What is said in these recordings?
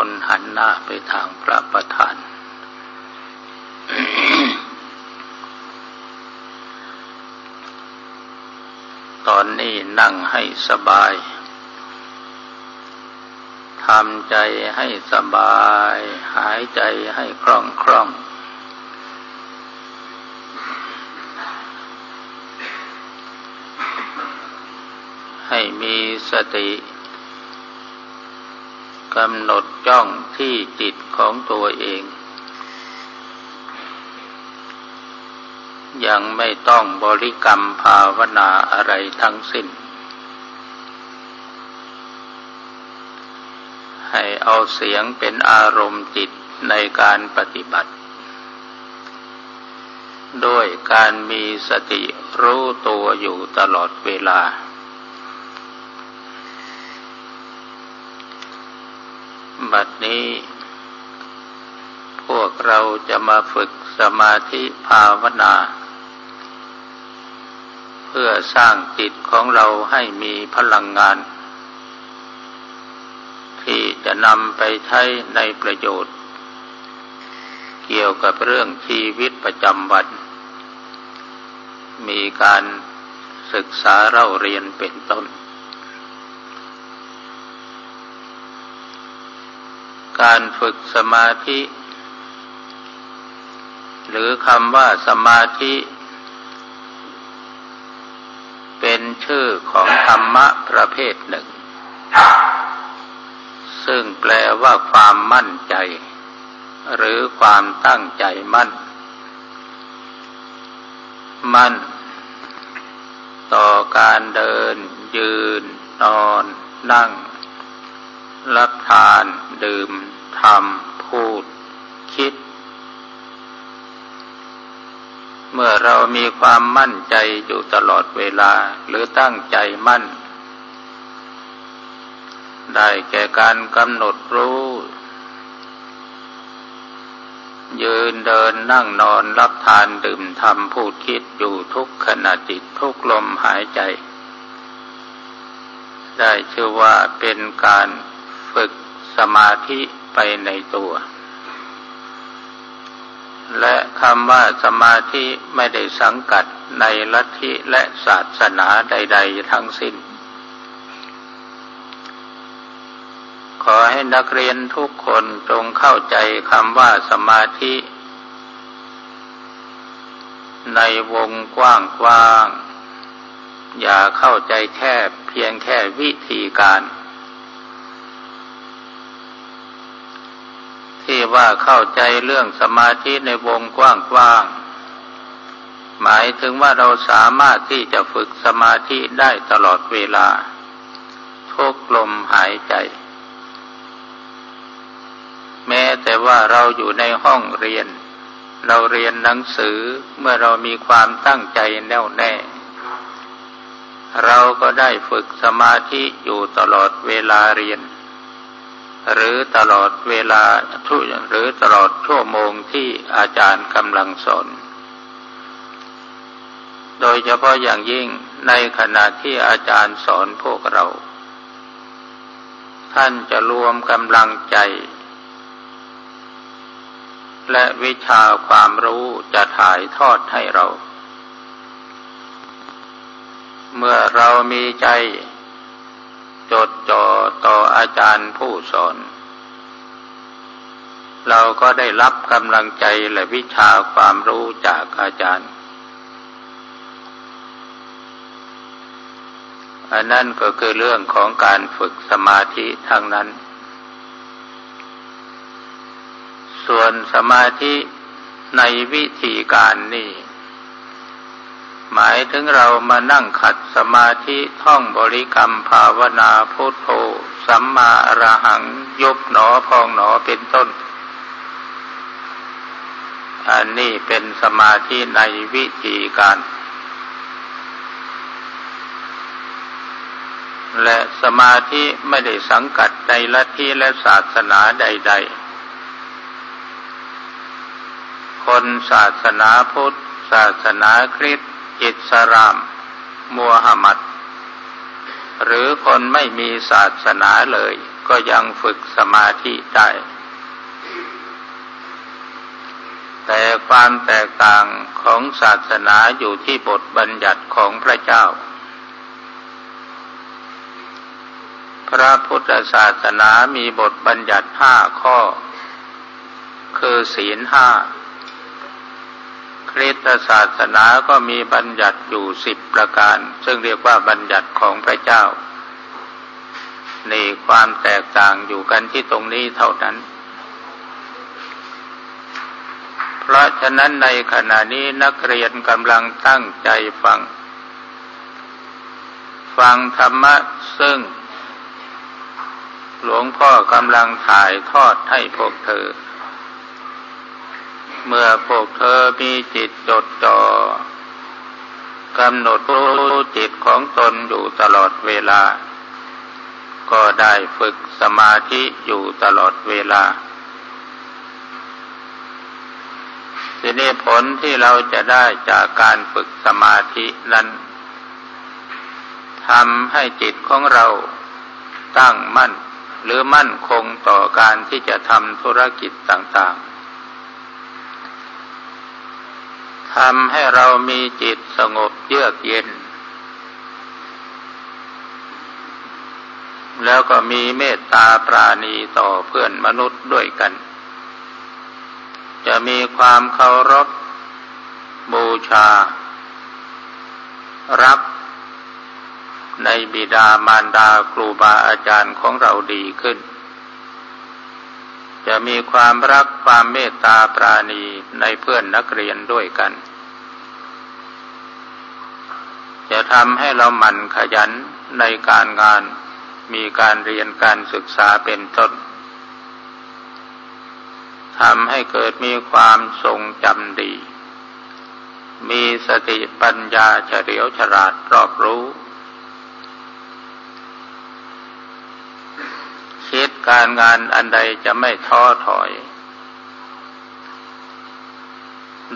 คนหันหน้าไปทางพระประธาน ตอนนี้นั่งให้สบาย ทำใจให้สบาย หายใจให้คล่องคล่องให้มีสติ กำหนดจ้องที่จิตของตัวเอง ยังไม่ต้องบริกรรมภาวนาอะไรทั้งสิ้น ให้เอาเสียงเป็นอารมณ์จิตในการปฏิบัติ ด้วยการมีสติรู้ตัวอยู่ตลอดเวลา บัดนี้ พวกเราจะมาฝึกสมาธิภาวนา เพื่อสร้างจิตของเราให้มีพลังงาน ที่จะนำไปใช้ในประโยชน์ เกี่ยวกับเรื่องชีวิตประจำวัน มีการศึกษาเล่าเรียนเป็นต้น การฝึกสมาธิ หรือคำว่าสมาธิ เป็นชื่อของธรรมะประเภทหนึ่ง ซึ่งแปลว่าความมั่นใจ หรือความตั้งใจมั่น มั่น ต่อการเดิน ยืน นอน นั่งรับทาน ดื่มทำพูด คิด เมื่อเรามีความมั่นใจอยู่ตลอดเวลาหรือตั้งใจมั่น ได้แก่การกำหนดรู้ ยืนเดินนั่งนอนรับทานดื่มทำพูดคิดอยู่ทุกขณะจิตทุกลมหายใจได้ชื่อว่าเป็นการฝึก สมาธิไปในตัว และคำว่าสมาธิไม่ได้สังกัดในลัทธิและศาสนาใด ๆ ทั้งสิ้น ขอให้นักเรียนทุกคนจงเข้าใจคำว่าสมาธิ ในวงกว้างๆอย่าเข้าใจแค่เพียงแค่วิธีการ ที่ว่าเข้าใจเรื่องสมาธิในวงกว้างๆ หมายถึงว่าเราสามารถที่จะฝึกสมาธิได้ตลอดเวลา ทุกลมหายใจ แม้แต่ว่าเราอยู่ในห้องเรียน เราเรียนหนังสือเมื่อเรามีความตั้งใจแน่วแน่ เราก็ได้ฝึกสมาธิอยู่ตลอดเวลาเรียน หรือตลอดเวลาทุหรือตลอดชั่วโมงที่อาจารย์กำลังสอน โดยเฉพาะอย่างยิ่งในขณะที่อาจารย์สอนพวกเรา ท่านจะรวมกำลังใจ และวิชาความรู้จะถ่ายทอดให้เรา เมื่อเรามีใจ จดจ่อต่ออาจารย์ผู้สอน เราก็ได้รับกำลังใจและวิชาความรู้จากอาจารย์ อันนั้นก็คือเรื่องของการฝึกสมาธิทางนั้น ส่วนสมาธิในวิธีการนี่ หมายถึงเรามานั่งขัดสมาธิท่องบริกรรมภาวนาพุทโธสัมมาอรหังยุบหนอพองหนอเป็นต้น อันนี้เป็นสมาธิในวิธีการ และสมาธิไม่ได้สังกัดในลัทธิและศาสนาใด ๆคนศาสนาพุทธ ศาสนาคริสต์ อิสรามมัวฮัมัด หรือคนไม่มีศาสนาเลย ก็ยังฝึกสมาธิได้ แต่ความแตกต่างของศาสนาอยู่ที่บทบัญญัติของพระเจ้า พระพุทธศาสนามีบทบัญญัติห้าข้อ คือศีลห้า คริสตศาสนาก็มีบัญญัติอยู่สิบประการ ซึ่งเรียกว่าบัญญัติของพระเจ้า นี่ความแตกต่างอยู่กันที่ตรงนี้เท่านั้น เพราะฉะนั้นในขณะนี้นักเรียนกำลังตั้งใจฟัง ฟังธรรมะซึ่ง หลวงพ่อกำลังถ่ายทอดให้พวกเธอ เมื่อพวกเธอมีจิตจดจ่อกำหนดรู้จิตของตนอยู่ตลอดเวลา ก็ได้ฝึกสมาธิอยู่ตลอดเวลาทีนี้ผลที่เราจะได้จากการฝึกสมาธินั้นทำให้จิตของเราตั้งมั่น หรือมั่นคงต่อการที่จะทำธุรกิจต่างๆ ทำให้เรามีจิตสงบเยือกเย็น แล้วก็มีเมตตาปราณีต่อเพื่อนมนุษย์ด้วยกัน จะมีความเคารพบูชา รักในบิดามารดาครูบาอาจารย์ของเราดีขึ้น จะมีความรักความเมตตาปราณีในเพื่อนนักเรียนด้วยกัน จะทำให้เราหมั่นขยันในการงานมีการเรียนการศึกษาเป็นต้นทำให้เกิดมีความทรงจำดี มีสติปัญญาเฉลียวฉลาดรอบรู้ คิดการงานอันใดจะไม่ท้อถอย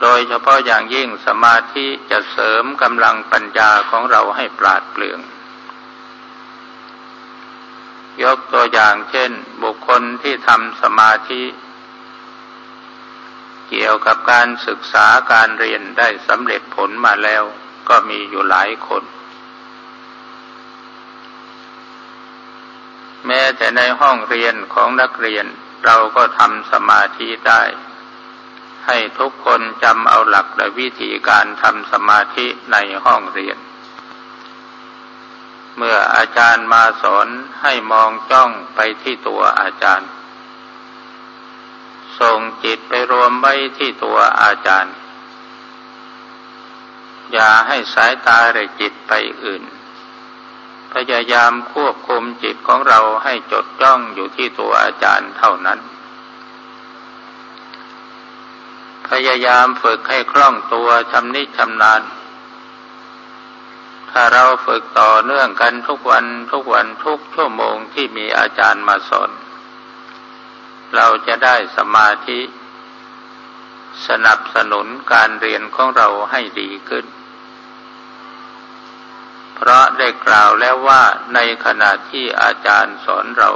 โดยเฉพาะอย่างยิ่งสมาธิจะเสริมกำลังปัญญาของเราให้ปราดเปรื่อง ยกตัวอย่างเช่น บุคคลที่ทำสมาธิ เกี่ยวกับการศึกษาการเรียนได้สำเร็จผลมาแล้วก็มีอยู่หลายคน แม้แต่ในห้องเรียนของนักเรียนเราก็ทำสมาธิได้ ให้ทุกคนจำเอาหลักและวิธีการทำสมาธิในห้องเรียน เมื่ออาจารย์มาสอนให้มองจ้องไปที่ตัวอาจารย์ ส่งจิตไปรวมไว้ที่ตัวอาจารย์ อย่าให้สายตาหรือจิตไปอื่น พยายามควบคุมจิตของเราให้จดจ้องอยู่ที่ตัวอาจารย์เท่านั้น พยายามฝึกให้คล่องตัวชำนิชำนาญ ถ้าเราฝึกต่อเนื่องกันทุกวันทุกวันทุกชั่วโมงที่มีอาจารย์มาสอน เราจะได้สมาธิ สนับสนุนการเรียนของเราให้ดีขึ้น พราะได้กล่าวแล้วว่าในขณะที่อาจารย์สอนเรา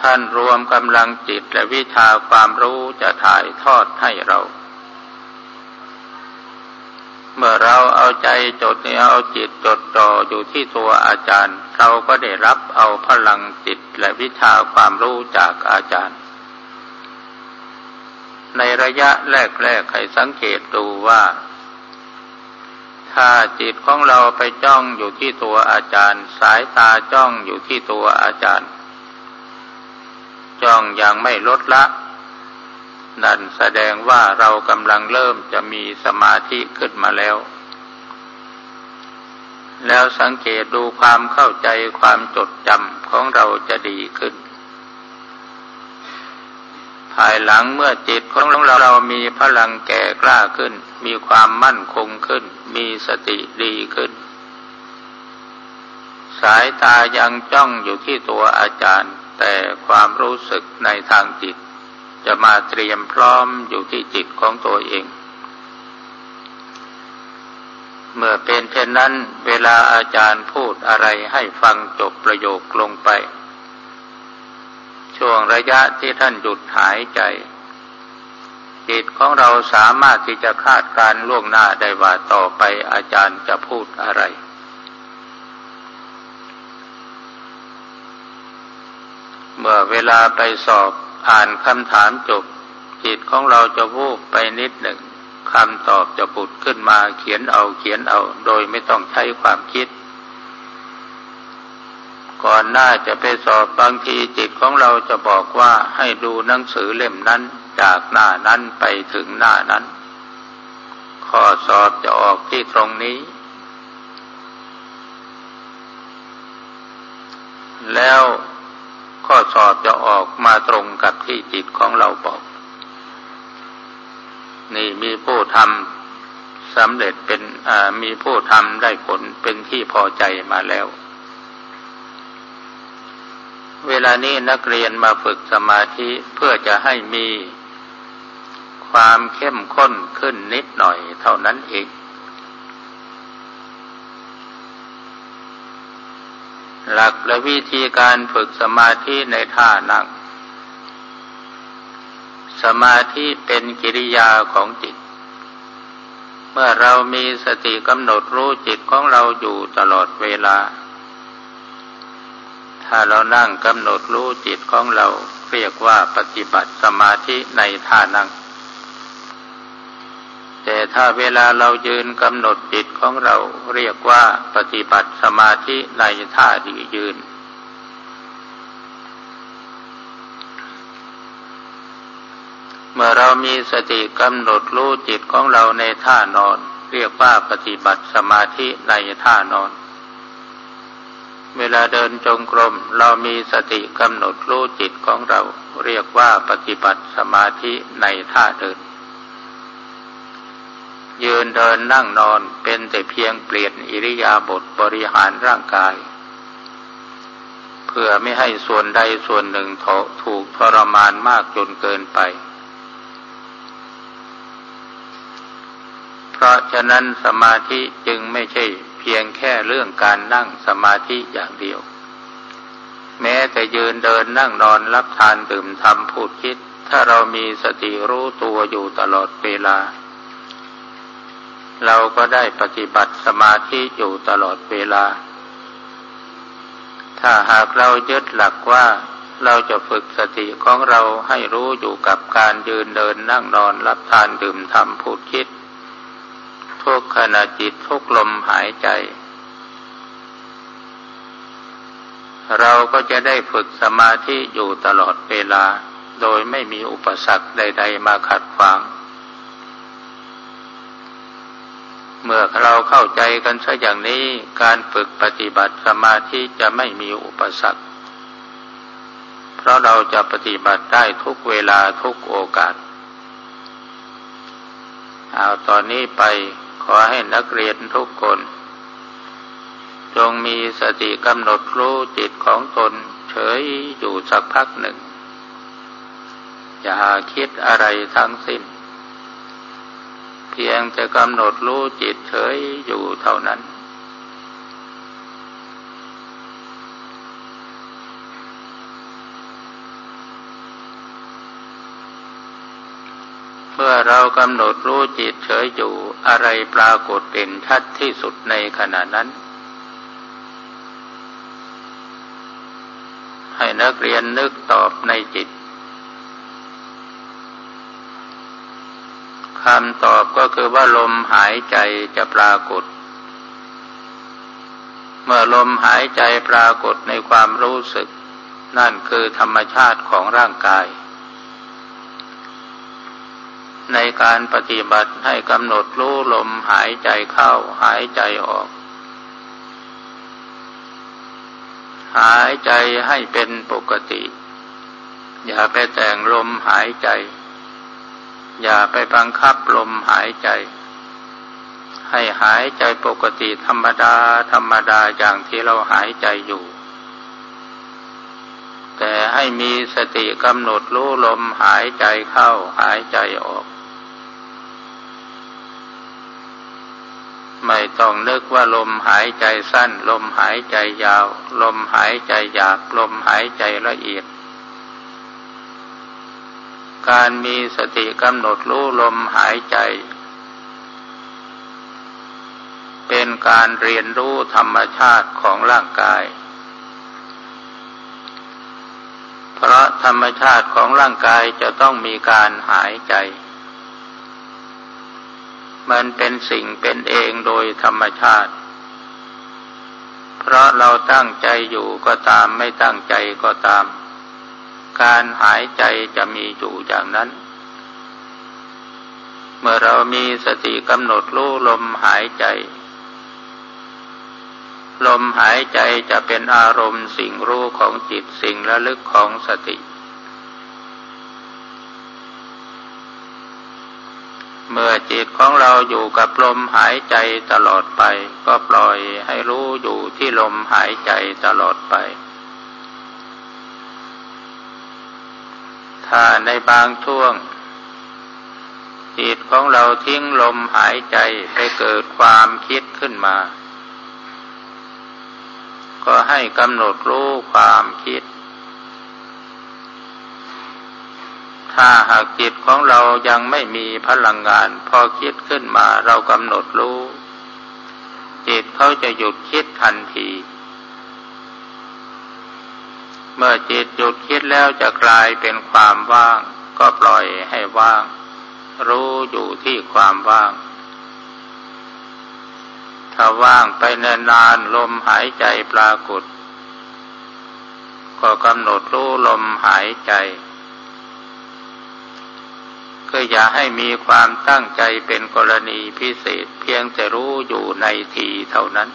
ท่านรวมกำลังจิตและวิชาความรู้จะถ่ายทอดให้เรา เมื่อเราเอาใจจดเนี่ยเอาจิตจดจ่ออยู่ที่ตัวอาจารย์ เราก็ได้รับเอาพลังจิตและวิชาความรู้จากอาจารย์ ในระยะแรกๆให้สังเกตดูว่า ถ้าจิตของเราไปจ้องอยู่ที่ตัวอาจารย์ สายตาจ้องอยู่ที่ตัวอาจารย์ จ้องอย่างไม่ลดละ นั่นแสดงว่าเรากำลังเริ่มจะมีสมาธิขึ้นมาแล้ว แล้วสังเกตดูความเข้าใจความจดจำของเราจะดีขึ้น ภายหลังเมื่อจิตของเราเรามีพลังแก่กล้าขึ้น มีความมั่นคงขึ้น มีสติดีขึ้น สายตายังจ้องอยู่ที่ตัวอาจารย์ แต่ความรู้สึกในทางจิต จะมาเตรียมพร้อมอยู่ที่จิตของตัวเอง เมื่อเป็นเช่นนั้น เวลาอาจารย์พูดอะไรให้ฟังจบประโยคลงไป ช่วงระยะที่ท่านหยุดหายใจ จิตของเราสามารถที่จะคาดการล่วงหน้าได้ว่าต่อไปอาจารย์จะพูดอะไร เมื่อเวลาไปสอบอ่านคำถามจบ จิตของเราจะวูบไปนิดหนึ่งคำตอบจะปุดขึ้นมาเขียนเอาเขียนเอา โดยไม่ต้องใช้ความคิด ก่อนหน้าจะไปสอบบางทีจิตของเราจะบอกว่าให้ดูหนังสือเล่มนั้น จากหน้านั้นไปถึงหน้านั้น ข้อสอบจะออกที่ตรงนี้ แล้วข้อสอบจะออกมาตรงกับที่จิตของเราบอก นี่มีผู้ทำสำเร็จเป็นมีผู้ทำได้ผลเป็นที่พอใจมาแล้ว เวลานี้นักเรียนมาฝึกสมาธิเพื่อจะให้มีความเข้มข้นขึ้นนิดหน่อยเท่านั้นเอง หลักและวิธีการฝึกสมาธิในท่านั่ง สมาธิเป็นกิริยาของจิต เมื่อเรามีสติกำหนดรู้จิตของเราอยู่ตลอดเวลา ถ้าเรานั่งกำหนดรู้จิตของเราเรียกว่าปฏิบัติสมาธิในท่านั่ง แต่ถ้าเวลาเรายืนกำหนดจิตของเราเรียกว่าปฏิบัติสมาธิในท่าดียืนเมื่อเรามีสติกำหนดรู้จิตของเราในท่านอน เรียกว่าปฏิบัติสมาธิในท่านอน เวลาเดินจงกรม เรามีสติกำหนดรู้จิตของเรา เรียกว่าปฏิบัติสมาธิในท่าเดิน ยืนเดินนั่งนอนเป็นแต่เพียงเปลี่ยนอิริยาบถบริหารร่างกาย เพื่อไม่ให้ส่วนใดส่วนหนึ่งถูกทรมานมากจนเกินไป เพราะฉะนั้นสมาธิจึงไม่ใช่ เพียงแค่เรื่องการนั่งสมาธิอย่างเดียว แม้แต่ยืนเดินนั่งนอนรับทานดื่มทำพูดคิด ถ้าเรามีสติรู้ตัวอยู่ตลอดเวลา เราก็ได้ปฏิบัติสมาธิอยู่ตลอดเวลา ถ้าหากเรายึดหลักว่าเราจะฝึกสติของเราให้รู้อยู่กับการยืนเดินนั่งนอนรับทานดื่มทำพูดคิด ทุกขณะจิตทุกลมหายใจ เราก็จะได้ฝึกสมาธิอยู่ตลอดเวลา โดยไม่มีอุปสรรคใด ๆ มาขัดขวาง เมื่อเราเข้าใจกันซะอย่างนี้การฝึกปฏิบัติสมาธิจะไม่มีอุปสรรค เพราะเราจะปฏิบัติได้ทุกเวลาทุกโอกาสเอาตอนนี้ไป ขอให้นักเรียนทุกคน จงมีสติกำหนดรู้จิตของตนเฉยอยู่สักพักหนึ่ง อย่าคิดอะไรทั้งสิ้น เพียงจะกำหนดรู้จิตเฉยอยู่เท่านั้น มื่อเรากำหนดรู้จิตเฉยอยู่อะไรปรากฏเด่นชัดที่สุดในขณะนั้น ให้นักเรียนนึกตอบในจิตคำตอบก็คือว่าลมหายใจจะปรากฏ เมื่อลมหายใจปรากฏในความรู้สึก นั่นคือธรรมชาติของร่างกาย ในการปฏิบัติให้กำหนดรู้ลมหายใจเข้าหายใจออก หายใจให้เป็นปกติ อย่าไปแต่งลมหายใจ อย่าไปบังคับลมหายใจ ให้หายใจปกติธรรมดาธรรมดาอย่างที่เราหายใจอยู่แต่ให้มีสติกำหนดรู้ลมหายใจเข้าหายใจออก ไม่ต้องนึกว่าลมหายใจสั้น ลมหายใจยาว ลมหายใจหยาบลมหายใจละเอียด การมีสติกำหนดรู้ลมหายใจ เป็นการเรียนรู้ธรรมชาติของร่างกาย เพราะธรรมชาติของร่างกายจะต้องมีการหายใจ มันเป็นสิ่งเป็นเองโดยธรรมชาติ เพราะเราตั้งใจอยู่ก็ตามไม่ตั้งใจก็ตาม การหายใจจะมีอยู่อย่างนั้น เมื่อเรามีสติกำหนดรู้ลมหายใจ ลมหายใจจะเป็นอารมณ์สิ่งรู้ของจิตสิ่งระลึกของสติเเมื่อจิตของเราอยู่กับลมหายใจตลอดไป ก็ปล่อยให้รู้อยู่ที่ลมหายใจตลอดไป ถ้าในบางช่วง จิตของเราทิ้งลมหายใจไปเกิดความคิดขึ้นมา ก็ให้กำหนดรู้ความคิด ถ้าหากจิตของเรายังไม่มีพลังงาน พอคิดขึ้นมาเรากำหนดรู้ จิตเขาจะหยุดคิดทันที เมื่อจิตหยุดคิดแล้วจะกลายเป็นความว่าง ก็ปล่อยให้ว่าง รู้อยู่ที่ความว่าง ถ้าว่างไปนานๆลมหายใจปรากฏ ก็กำหนดรู้ลมหายใจ ก็อย่าให้มีความตั้งใจเป็นกรณีพิเศษเพียงแต่รู้อยู่ในทีเท่านั้น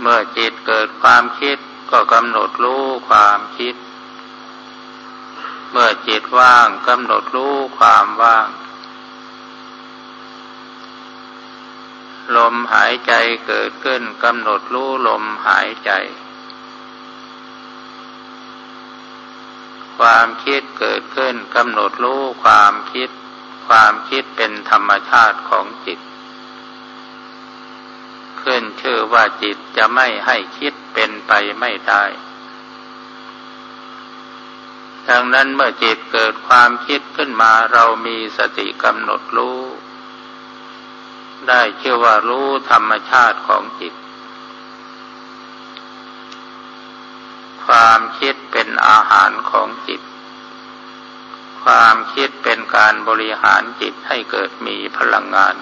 เมื่อจิตเกิดความคิดก็กำหนดรู้ความคิด เมื่อจิตว่างกำหนดรู้ความว่าง ลมหายใจเกิดขึ้นกำหนดรู้ลมหายใจ ความคิดเกิดขึ้นกำหนดรู้ความคิด ความคิดเป็นธรรมชาติของจิต ขึ้นชื่อว่าจิตจะไม่ให้คิดเป็นไปไม่ได้ดังนั้นเมื่อจิตเกิดความคิดขึ้นมาเรามีสติกำหนดรู้ ได้ชื่อว่ารู้ธรรมชาติของจิต ความคิดเป็นอาหารของจิต ความคิดเป็นการบริหารจิตให้เกิดมีพลังงาน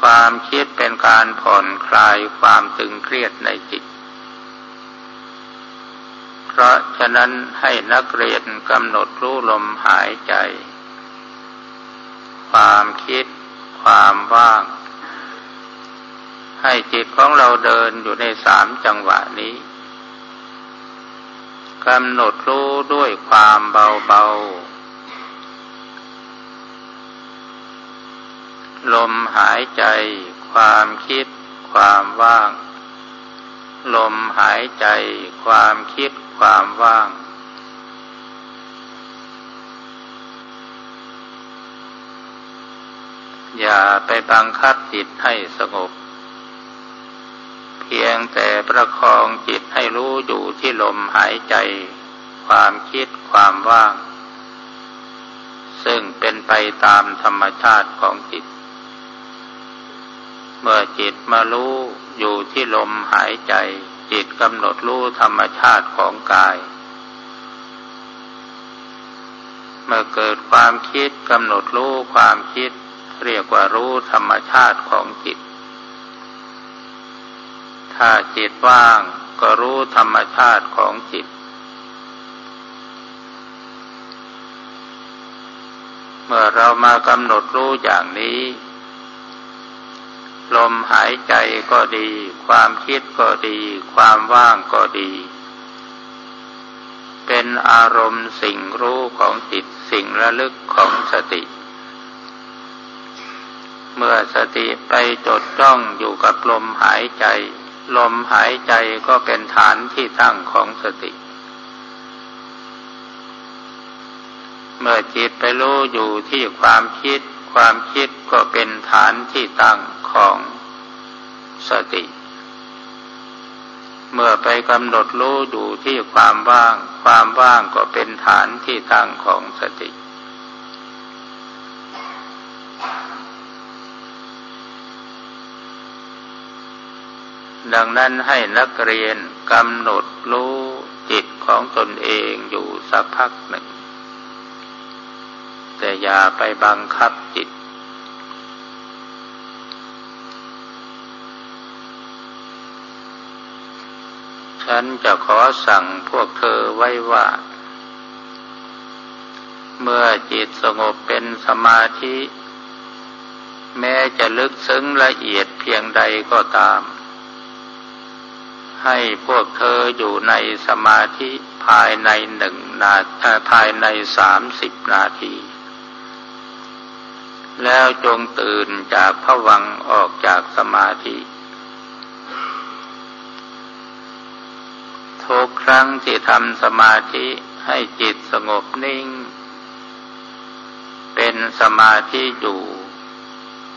ความคิดเป็นการผ่อนคลายความตึงเครียดในจิต เพราะฉะนั้นให้นักเรียนกำหนดรู้ลมหายใจ ความคิด ความว่างให้จิตของเราเดินอยู่ในสามจังหวะนี้ กำหนดรู้ด้วยความเบาๆ ลมหายใจ ความคิด ความว่าง ลมหายใจ ความคิด ความว่าง อย่าไปบังคับจิตให้สงบ เพียงแต่ประคองจิตให้รู้อยู่ที่ลมหายใจ ความคิดความว่าง ซึ่งเป็นไปตามธรรมชาติของจิต เมื่อจิตมารู้อยู่ที่ลมหายใจ จิตกำหนดรู้ธรรมชาติของกาย เมื่อเกิดความคิดกำหนดรู้ความคิด เรียกว่ารู้ธรรมชาติของจิต ถ้าจิตว่างก็รู้ธรรมชาติของจิต เมื่อเรามากำหนดรู้อย่างนี้ ลมหายใจก็ดี ความคิดก็ดี ความว่างก็ดี เป็นอารมณ์สิ่งรู้ของจิตสิ่งระลึกของสติเมื่อสติไปจดจ้องอยู่กับลมหายใจ ลมหายใจก็เป็นฐานที่ตั้งของสติ เมื่อจิตไปรู้อยู่ที่ความคิด ความคิดก็เป็นฐานที่ตั้งของสติ เมื่อไปกำหนดรู้อยู่ที่ความว่าง ความว่างก็เป็นฐานที่ตั้งของสติ ดังนั้นให้นักเรียนกำหนดรู้จิตของตนเองอยู่สักพักหนึ่ง แต่อย่าไปบังคับจิต ฉันจะขอสั่งพวกเธอไว้ว่า เมื่อจิตสงบเป็นสมาธิ แม้จะลึกซึ้งละเอียดเพียงใดก็ตาม ให้พวกเธออยู่ในสมาธิภายในหนึ่งนาภายในสามสิบนาที แล้วจงตื่นจากผวังออกจากสมาธิ ทุกครั้งที่ทำสมาธิให้จิตสงบนิ่ง เป็นสมาธิอยู่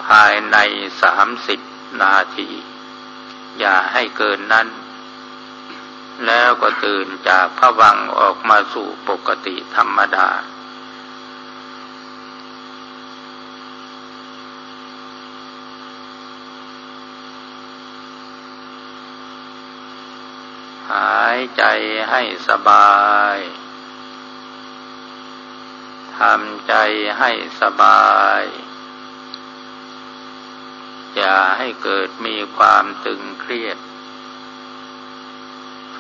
ภายในสามสิบนาที อย่าให้เกินนั้น แล้วก็ตื่นจากผวังออกมาสู่ปกติธรรมดา หายใจให้สบายทำใจให้สบาย อย่าให้เกิดมีความตึงเครียด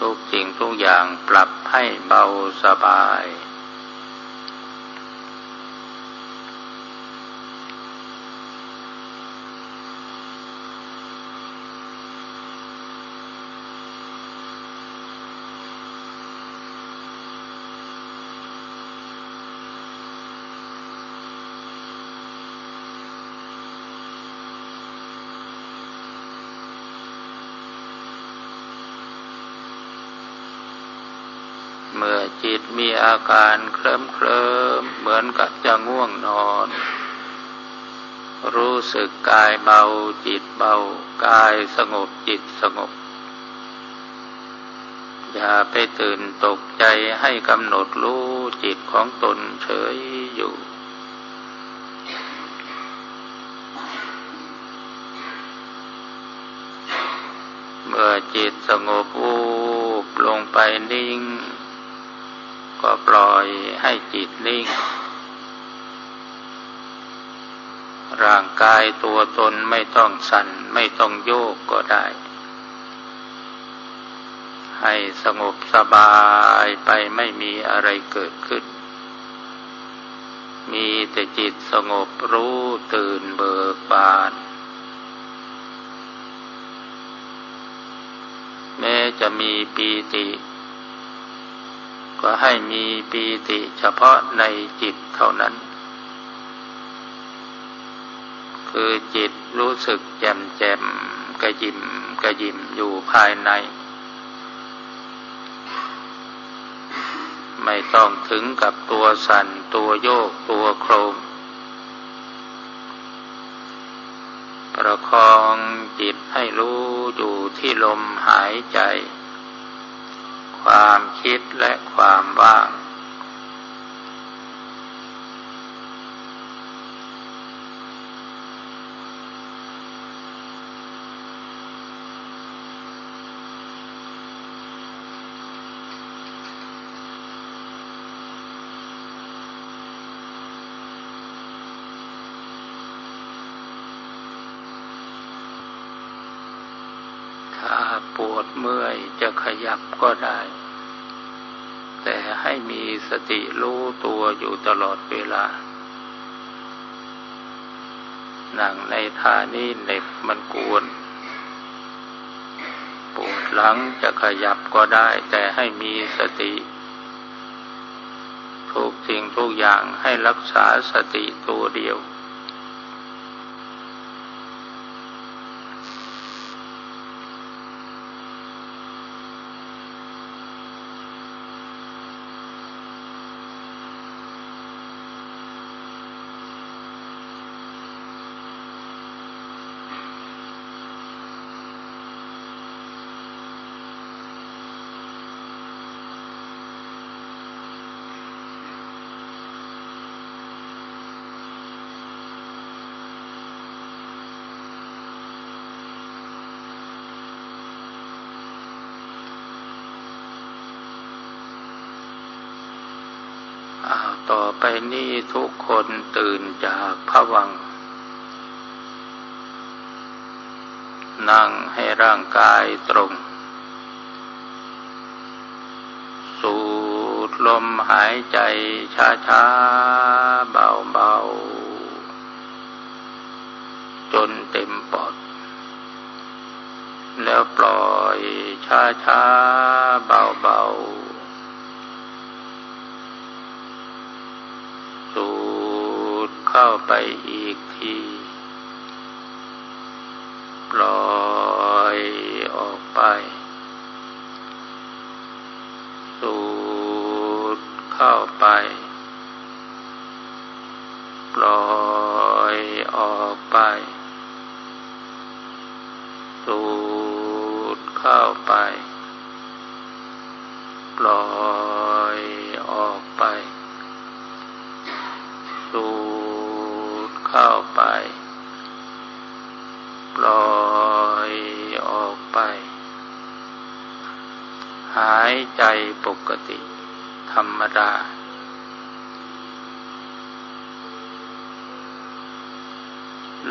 ทุกสิ่งทุกอย่างปรับให้เบาสบายจิตมีอา การเคลิ้มเคลิมเหมือนกับจะง่วงนอน รู้สึกกายเบาจิตเบา กายสงบจิตสงบ อย่าไปตื่นตกใจให้กำหนดรู้จิตของตนเฉยอยู่เมื่อจิตสงบวูบลงไปนิ่ง ก็ปล่อยให้จิตนิ่ง ร่างกายตัวตนไม่ต้องสั่นไม่ต้องโยกก็ได้ ให้สงบสบายไปไม่มีอะไรเกิดขึ้น มีแต่จิตสงบรู้ตื่นเบิกบานแม้จะมีปีติ ก็ให้มีปีติเฉพาะในจิตเท่านั้น คือจิตรู้สึกแจ่มแจ่มกระยิมกระยิมอยู่ภายใน ไม่ต้องถึงกับตัวสั่นตัวโยกตัวโครงประคองจิตให้รู้อยู่ที่ลมหายใจ ความคิดและความว่าง ถ้าปวดเมื่อยจะขยับก็ได้แต่ให้มีสติรู้ตัว อยู่ตลอดเวลา นั่งในท่านี้เน็บมันกวนปวดหลังจะขยับก็ได้ แต่ให้มีสติ ทุกสิ่งทุกอย่างให้รักษาสติตัวเดียว คนตื่นจากผวัง นั่งให้ร่างกายตรง สูดลมหายใจช้าๆ เบาๆ จนเต็มปอด แล้วปล่อยช้าๆ เบาๆ เข้าไปอีกที ปล่อยออกไป สูดเข้าไป ปล่อยออกไป สูดเข้าไป ปล่อยออกไป สูเข้าไป ปล่อยออกไป หาย ใจปกติ ธรรมดา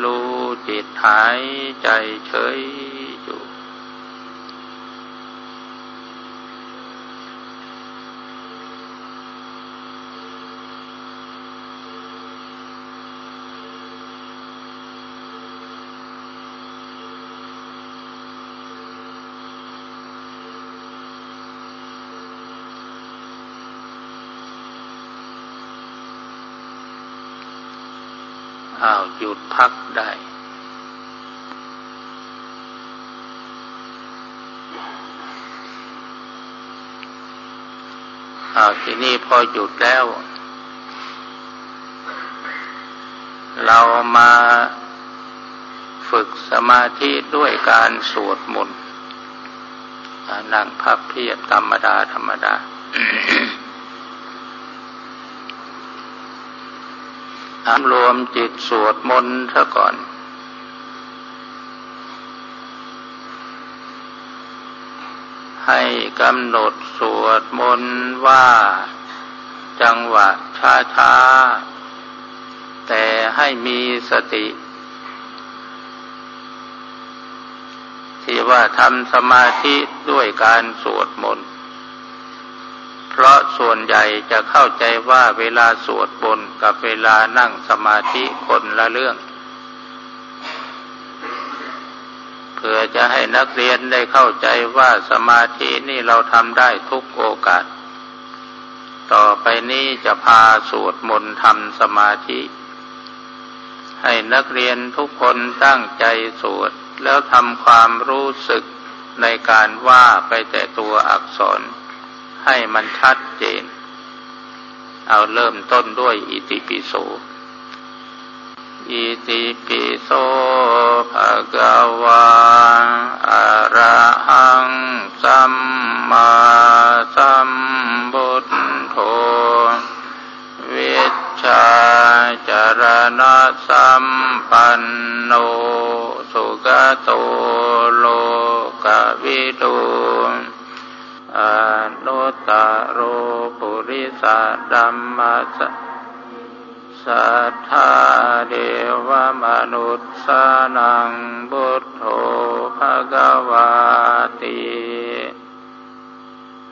รู้จิตหายใจเฉยอยู่อ้าวหยุดพักได้ อ้าวทีนี้พอหยุดแล้ว เรามาฝึกสมาธิด้วยการสวดมนต์นั่งพับเพียบธรรมดาธรรมดา อารวมจิตสวดมนต์ซะก่อนให้กำหนดสวดมนต์ว่า จังหวะช้าๆ แต่ให้มีสติ ที่ว่าทำสมาธิด้วยการสวดมนต์ ส่วนใหญ่จะเข้าใจว่าเวลาสวดบนกับเวลานั่งสมาธิคนละเรื่อง เพื่อจะให้นักเรียนได้เข้าใจว่าสมาธินี่เราทำได้ทุกโอกาส ต่อไปนี้จะพาสวดมนต์ทำสมาธิ ให้นักเรียนทุกคนตั้งใจสวดแล้วทำความรู้สึกในการว่าไปแต่ตัวอักษร ให้มันชัดเจน เอาเริ่มต้นด้วยอิติปิโส อิติปิโสภะกวาอะระหังสัมมา ตตโรปุริสัดัมมัสสัทธาเดวมนุษย์สานังบุตโธภะกวาติ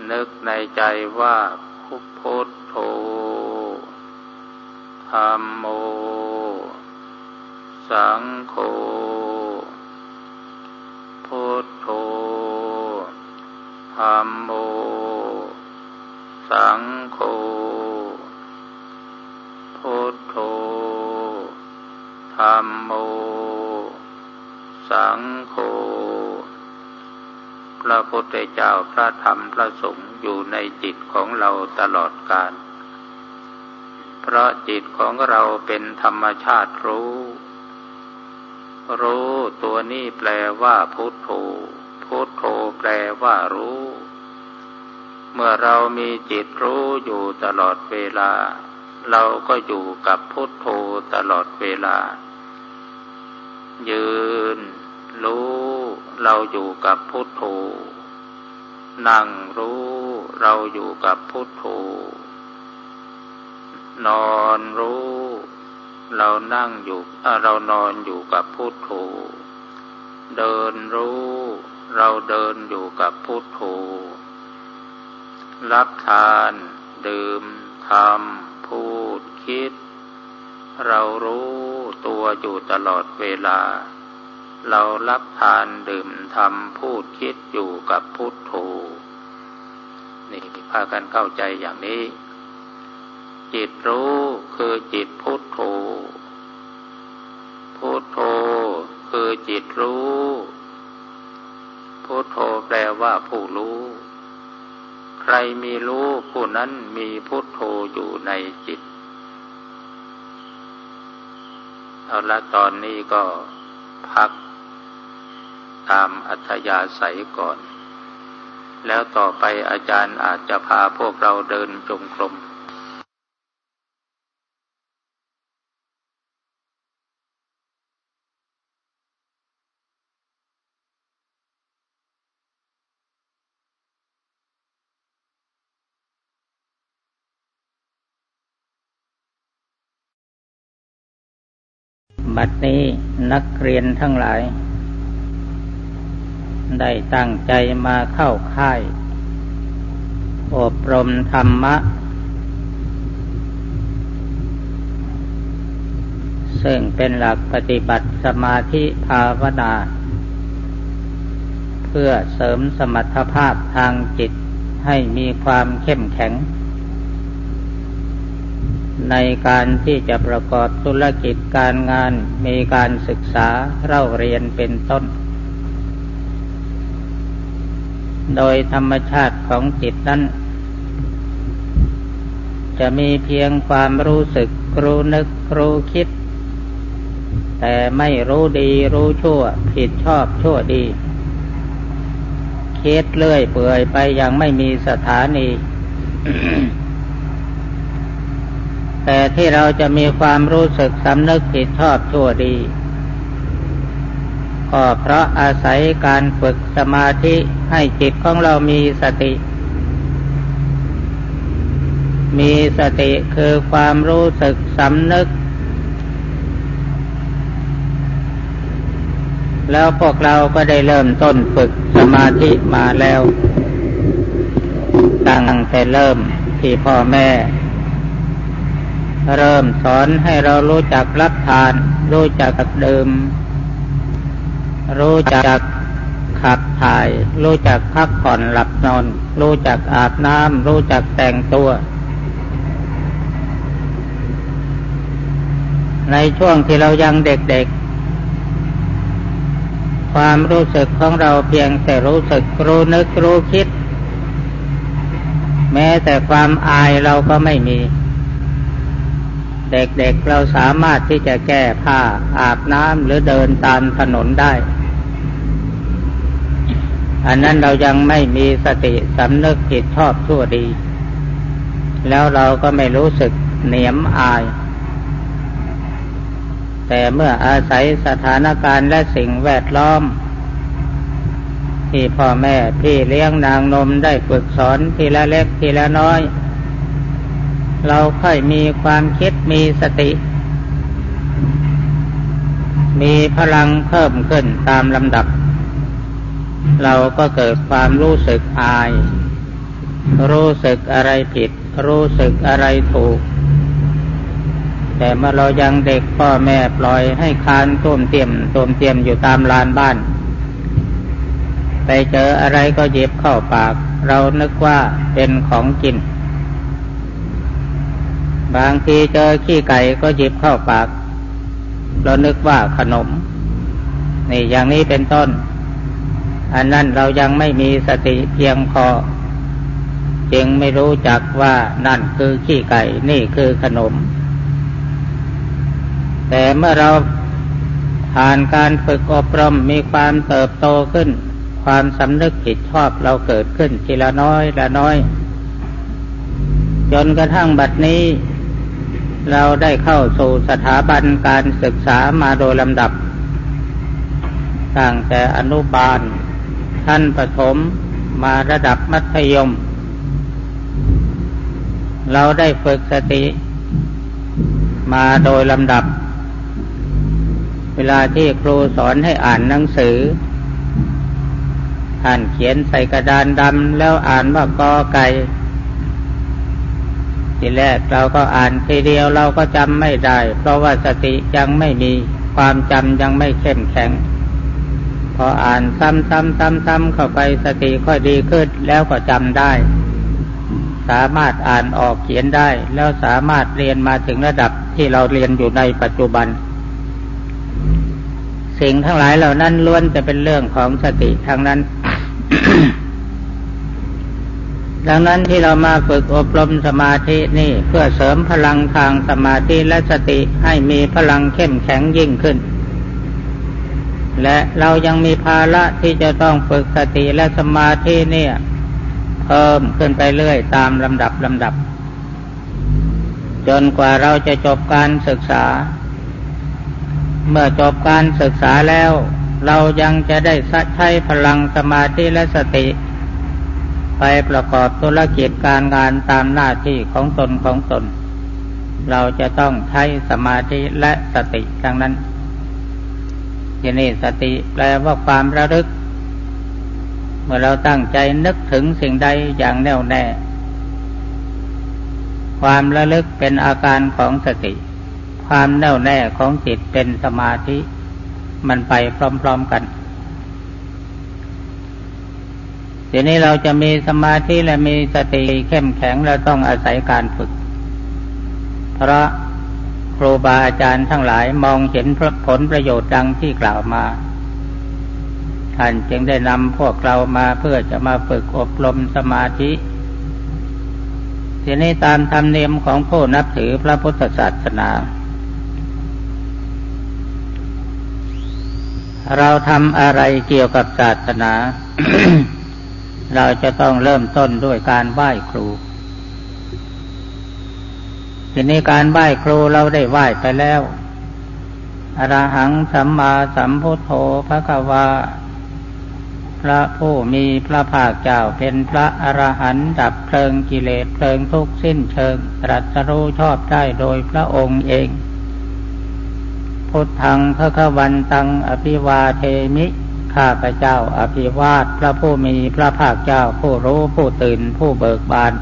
นึกในใจว่าพุทโธธรรมโม สังโฆพุทโธธรรมโม สังโฆพุทโธธรรมโม สังโฆพระพุทธเจ้าพระธรรมพระสงฆ์อยู่ในจิตของเราตลอดกาลเพราะจิตของเราเป็นธรรมชาติรู้ รู้ตัวนี้แปลว่าพุทโธพุทโธแปลว่ารู้ เมื่อเรามีจิตรู้อยู่ตลอดเวลา เราก็อยู่กับพุทโธตลอดเวลา ยืน รู้เราอยู่กับพุทโธ นั่งรู้เราอยู่กับพุทโธ นอนรู้ เรานั่งอยู่เรานอนอยู่กับพุทโธ เดินรู้ เราเดินอยู่กับพุทโธ รับทาน ดื่มทำพูดคิด เรารู้ตัวอยู่ตลอดเวลา เรารับทานดื่มทำพูดคิดอยู่กับพุทโธนี่พากันเข้าใจอย่างนี้ จิตรู้คือจิตพุทโธพุทโธคือจิตรู้พุทโธแปลว่าผู้รู้ รมีรู้ผู้นั้นมีพุทโธอยู่ในจิต เอาละตอนนี้ก็พักตามอัธยาศัยก่อน แล้วต่อไปอาจารย์อาจจะพาพวกเราเดินจงกรม บัดนี้นักเรียนทั้งหลาย ได้ตั้งใจมาเข้าค่าย อบรมธรรมะ ซึ่งเป็นหลักปฏิบัติสมาธิภาวนาเพื่อเสริมสมรรถภาพทางจิตให้มีความเข้มแข็ง ในการที่จะประกอบธุรกิจการงานมีการศึกษาเล่าเรียนเป็นต้น โดยธรรมชาติของจิตนั้น จะมีเพียงความรู้สึกรู้นึกรู้คิด แต่ไม่รู้ดีรู้ชั่ว ผิดชอบชั่วดีคิดเลื่อยเปื่อยไปยังไม่มีสถานี แต่ที่เราจะมีความรู้สึกสำนึกผิดชอบชั่วดีก็เพราะอาศัยการฝึกสมาธิให้จิตของเรามีสติ มีสติคือความรู้สึกสำนึก แล้วพวกเราก็ได้เริ่มต้นฝึกสมาธิมาแล้ว ตั้งแต่เริ่มที่พ่อแม่ เริ่มสอนให้เรารู้จักรับทาน รู้จักดื่ม รู้จักขับถ่าย รู้จักพักผ่อนหลับนอน รู้จักอาบน้ำรู้จักแต่งตัว ในช่วงที่เรายังเด็กๆ ความรู้สึกของเราเพียงแต่รู้สึกรู้นึกรู้คิด แม้แต่ความอายเราก็ไม่มี เด็กๆเเราสามารถที่จะแก้ผ้าอาบน้ำหรือเดินตามถนนได้ อันนั้นเรายังไม่มีสติสำนึกผิดชอบชั่วดี แล้วเราก็ไม่รู้สึกเหนียมอาย แต่เมื่ออาศัยสถานการณ์และสิ่งแวดล้อม ที่พ่อแม่พี่เลี้ยงนางนมได้ฝึกสอนทีละเล็กทีละน้อย เราค่อยมีความคิดมีสติ มีพลังเพิ่มขึ้นตามลำดับ เราก็เกิดความรู้สึกอาย รู้สึกอะไรผิด รู้สึกอะไรถูก แต่เมื่อเรายังเด็กพ่อแม่ปล่อยให้คานต้มเตียมต้มเตียมอยู่ตามลานบ้าน ไปเจออะไรก็หยิบเข้าปาก เรานึกว่าเป็นของกิน บางทีเจอขี้ไก่ก็หยิบเข้าปาก เรานึกว่าขนม นี่อย่างนี้เป็นต้น อันนั้นเรายังไม่มีสติเพียงพอ จึงไม่รู้จักว่านั่นคือขี้ไก่ นี่คือขนม แต่เมื่อเราผ่านการฝึกอบรมมีความเติบโตขึ้น ความสำนึกผิดชอบเราเกิดขึ้นทีละน้อยละน้อยจนกระทั่งบัดนี้ เราได้เข้าสู่สถาบันการศึกษามาโดยลำดับ ตั้งแต่อนุบาลท่านประถมมาระดับมัธยม เราได้ฝึกสติมาโดยลำดับ เวลาที่ครูสอนให้อ่านหนังสือ ท่านเขียนใส่กระดานดำแล้วอ่านว่ากอไก่ ทีแรกเราก็อ่านทีเดียวเราก็จำไม่ได้ เพราะว่าสติยังไม่มีความจำยังไม่เข้มแข็ง พออ่านซ้ำๆๆๆเข้าไปสติค่อยดีขึ้นแล้วก็จำได้ สามารถอ่านออกเขียนได้ แล้วสามารถเรียนมาถึงระดับที่เราเรียนอยู่ในปัจจุบัน สิ่งทั้งหลายเหล่านั้นล้วนจะเป็นเรื่องของสติทั้งนั้น ดังนั้นที่เรามาฝึกอบรมสมาธินี่เพื่อเสริมพลังทางสมาธิและสติให้มีพลังเข้มแข็งยิ่งขึ้น และเรายังมีภาระที่จะต้องฝึกสติและสมาธิเนี่ยเพิ่มขึ้นไปเรื่อยตามลำดับลำดับ จนกว่าเราจะจบการศึกษา เมื่อจบการศึกษาแล้ว เรายังจะได้ใช้พลังสมาธิและสติ ไปประกอบธุรกิจการงานตามหน้าที่ของตนของตน เราจะต้องใช้สมาธิและสติดังนั้นที่นี่สติแปลว่าความระลึก เมื่อเราตั้งใจนึกถึงสิ่งใดอย่างแน่วแน่ ความระลึกเป็นอาการของสติ ความแน่วแน่ของจิตเป็นสมาธิ มันไปพร้อมๆกัน ทีนี้เราจะมีสมาธิและมีสติเข้มแข็งเราต้องอาศัยการฝึก เพราะครูบาอาจารย์ทั้งหลายมองเห็นผลประโยชน์ดังที่กล่าวมา ท่านจึงได้นำพวกเรามาเพื่อจะมาฝึกอบรมสมาธิทีนี้ตามธรรมเนียมของผู้นับถือพระพุทธศาสนา เราทำอะไรเกี่ยวกับศาสนา เราจะต้องเริ่มต้นด้วยการไหว้ครู ทีนี้การไหว้ครูเราได้ไหว้ไปแล้วอรหังสัมมาสัมพุทโธพระกวา พระผู้มีพระภาคเจ้าเป็นพระอรหันต์ดับเพลิงกิเลสเพลิงทุกสิ้นเชิง ตรัสรู้ชอบได้โดยพระองค์เอง พุทธังพระควันตังอภิวาเทมิ ข้าพเจ้าอภิวาทพระผู้มีพระภาคเจ้าผู้รู้ผู้ตื่นผู้เบิกบาน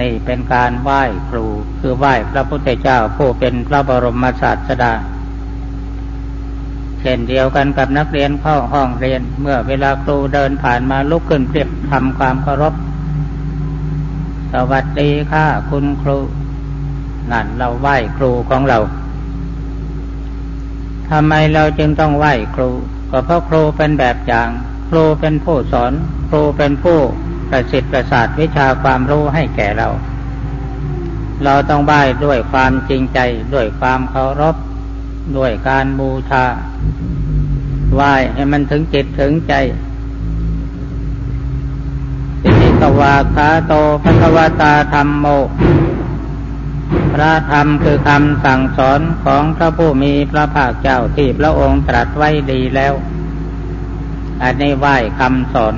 นี่เป็นการไหว้ครู คือไหว้พระพุทธเจ้าผู้เป็นพระบรมศาสดา เช่นเดียวกันกับนักเรียนเข้าห้องเรียนเมื่อเวลาครูเดินผ่านมาลุกขึ้นเรียบทำความเคารพ สวัสดีค่ะคุณครูนั่นเราไหว้ครูของเรา ทำไมเราจึงต้องไหว้ครู ก็เพราะครูเป็นแบบอย่าง ครูเป็นผู้สอน ครูเป็นผู้ประสิทธิ์ประสาทวิชาความรู้ให้แก่เรา เราต้องไหว้ด้วยความจริงใจ ด้วยความเคารพ ด้วยการบูชา ไหว้ให้มันถึงจิตถึงใจสิกวาคาโตพระควตาธรรมโม พระธรรมคือคำสั่งสอนของพระผู้มีพระภาคเจ้าที่พระองค์ตรัสไว้ดีแล้ว อันนี้ไหว้คำสอน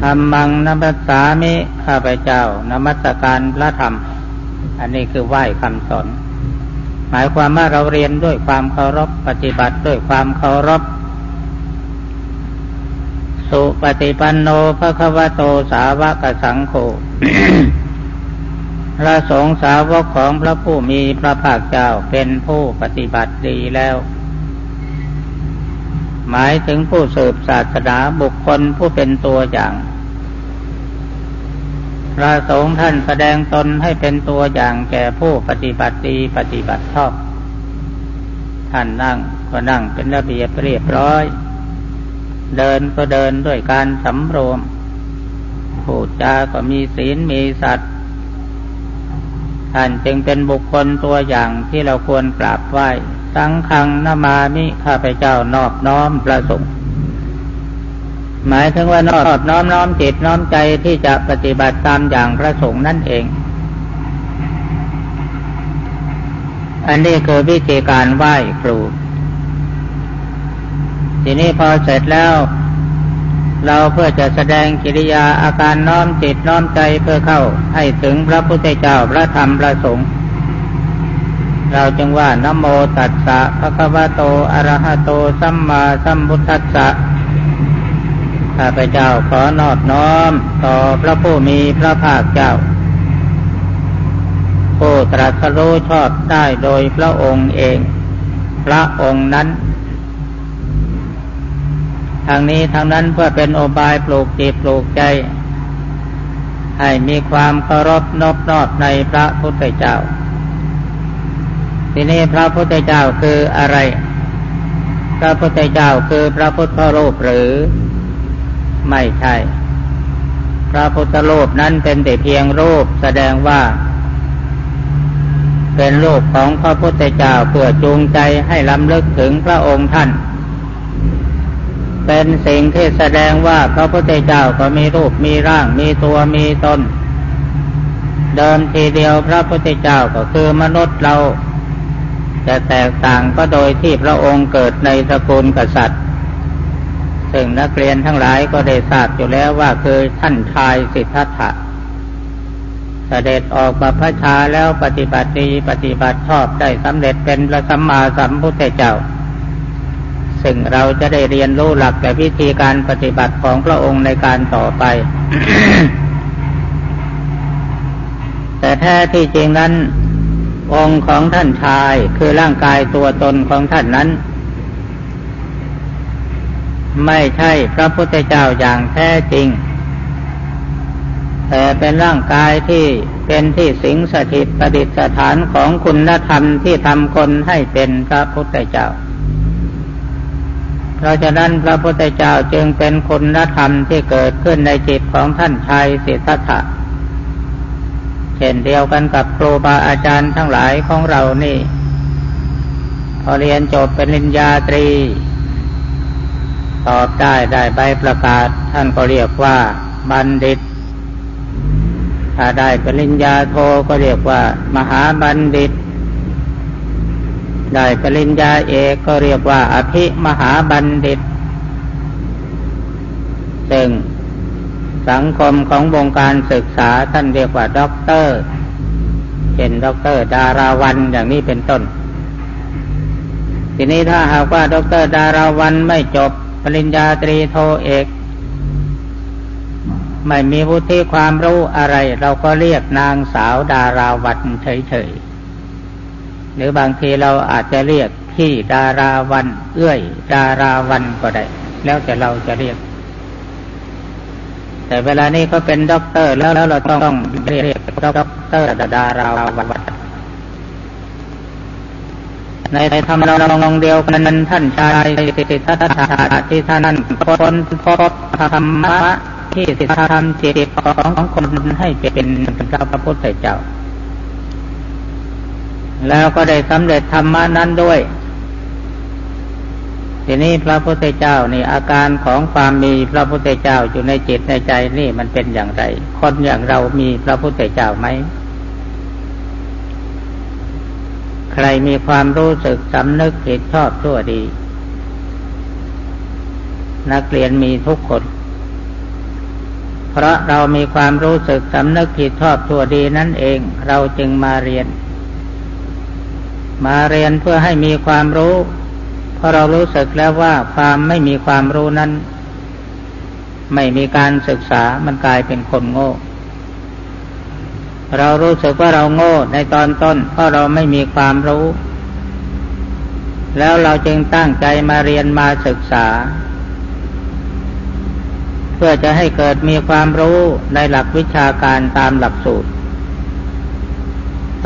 ธรรมังนัมสสามิข้าพเจ้านมัสการพระธรรม อันนี้คือไหว้คำสอน หมายความว่าเราเรียนด้วยความเคารพปฏิบัติด้วยความเคารพ สุปฏิปันโนภะคะวะโตสาวกสังโฆพระสงฆ์สาวกของพระผู้มีพระภาคเจ้าเป็นผู้ปฏิบัติดีแล้ว หมายถึงผู้สืบศาสนาบุคคลผู้เป็นตัวอย่าง พระสงฆ์ท่านแสดงตนให้เป็นตัวอย่างแก่ผู้ปฏิบัติดีปฏิบัติชอบ ท่านนั่งก็นั่งเป็นระเบียบเรียบร้อย เดินก็เดินด้วยการสำรวมพูดจาก็มีศีลมีสัตว์ท่านจึงเป็นบุคคลตัวอย่างที่เราควรกราบไหว้ สังฆังนามามิข้าพเจ้านอบน้อมประสงค์หมายถึงว่านอบน้อมน้อมจิตน้อมใจที่จะปฏิบัติตามอย่างพระสงฆ์นั่นเอง อันนี้คือวิธีการไหว้ครู ทีนี้พอเสร็จแล้ว เราเพื่อจะแสดงกิริยาอาการน้อมจิตน้อมใจเพื่อเข้าให้ถึงพระพุทธเจ้าพระธรรมพระสงฆ์เราจึงว่านโมตัสสะภะคะวะโตอะระหะโตสัมมาสัมพุทธัสสะข้าพเจ้าขอนอบน้อมต่อพระผู้มีพระภาคเจ้า ผู้ตรัสรู้ชอบได้โดยพระองค์เอง พระองค์นั้น ทางนี้ทางนั้นเพื่อเป็นโอบายปลูกจิตปลูกใจ ให้มีความเคารพนอบนอบในพระพุทธเจ้า ทีนี้พระพุทธเจ้าคืออะไร พระพุทธเจ้าคือพระพุทธรูปหรือ ไม่ใช่ พระพุทธรูปนั้นเป็นแต่เพียงรูปแสดงว่าเป็นรูปของพระพุทธเจ้าเพื่อจูงใจให้ลำลึกถึงพระองค์ท่าน เป็นสิ่งที่แสดงว่าพระพุทธเจ้าก็มีรูปมีร่างมีตัวมีตน เดิมทีเดียวพระพุทธเจ้าก็คือมนุษย์เราจะแตกต่างก็โดยที่พระองค์เกิดในสกุลกษัตริย์ ซึ่งนักเรียนทั้งหลายก็ได้ทราบอยู่แล้วว่าคือท่านชายสิทธัตถะเสด็จออกมาพระชาแล้วปฏิบัติดีปฏิบัติชอบได้สำเร็จเป็นพระสัมมาสัมพุทธเจ้า ซึ่งเราจะได้เรียนรู้หลักและวิธีการปฏิบัติของพระองค์ในการต่อไป แต่แท้ที่จริงนั้น องค์ของท่านชายคือร่างกายตัวตนของท่านนั้น ไม่ใช่พระพุทธเจ้าอย่างแท้จริง แต่เป็นร่างกายที่เป็นที่สิงสถิตประดิษฐานของคุณธรรมที่ทำคนให้เป็นพระพุทธเจ้า เพราะฉะนั้นพระพุทธเจ้าจึงเป็นคุณธรรมที่เกิดขึ้นในจิตของท่านชายสิทธัตถะเช่นเดียวกันกับครูบาอาจารย์ทั้งหลายของเรานี่ พอเรียนจบเป็นลิญญาตรีตอบได้ได้ใบประกาศ ท่านก็เรียกว่าบัณฑิต ถ้าได้ปริญญาโทก็เรียกว่า มหาบัณฑิต ได้ปริญญาเอกก็เรียกว่าอภิมหาบัณฑิต ซึ่งสังคมของวงการศึกษาท่านเรียกว่าด็อกเตอร์เช่นด็อกเตอร์ดาราวันอย่างนี้เป็นต้น ทีนี้ถ้าหากว่าด็อกเตอร์ดาราวันไม่จบปริญญาตรีโทเอกไม่มีวุฒิความรู้อะไร เราก็เรียกนางสาวดาราวันเฉยๆ หรือบางทีเราอาจจะเรียกพี่ดาราวัน เอื้อย ดาราวันก็ได้ แล้วแต่เราจะเรียก แต่เวลานี้เขาเป็นด็อกเตอร์ แล้วแล้วเราต้องเรียกด็อกเตอร์ดาราวันในธรรมนองเดียวกันนั้นท่านชายสิทธัตถะที่ท่านนั้นพบธรรมะที่จะทำจิตของคนให้เป็นพระพุทธเจ้า แล้วก็ได้สำเร็จธรรมานั้นด้วย ทีนี้พระพุทธเจ้านี่อาการของความมีพระพุทธเจ้าอยู่ในจิตในใจนี่มันเป็นอย่างไร คนอย่างเรามีพระพุทธเจ้าไหม ใครมีความรู้สึกสำนึกผิดชอบชั่วดี นักเรียนมีทุกคนเพราะเรามีความรู้สึกสำนึกผิดชอบชั่วดีนั่นเอง เราจึงมาเรียน มาเรียนเพื่อให้มีความรู้ เพราะเรารู้สึกแล้วว่าความไม่มีความรู้นั้น ไม่มีการศึกษามันกลายเป็นคนโง่ เรารู้สึกว่าเราโง่ในตอนต้น เพราะเราไม่มีความรู้ แล้วเราจึงตั้งใจมาเรียนมาศึกษา เพื่อจะให้เกิดมีความรู้ในหลักวิชาการตามหลักสูตร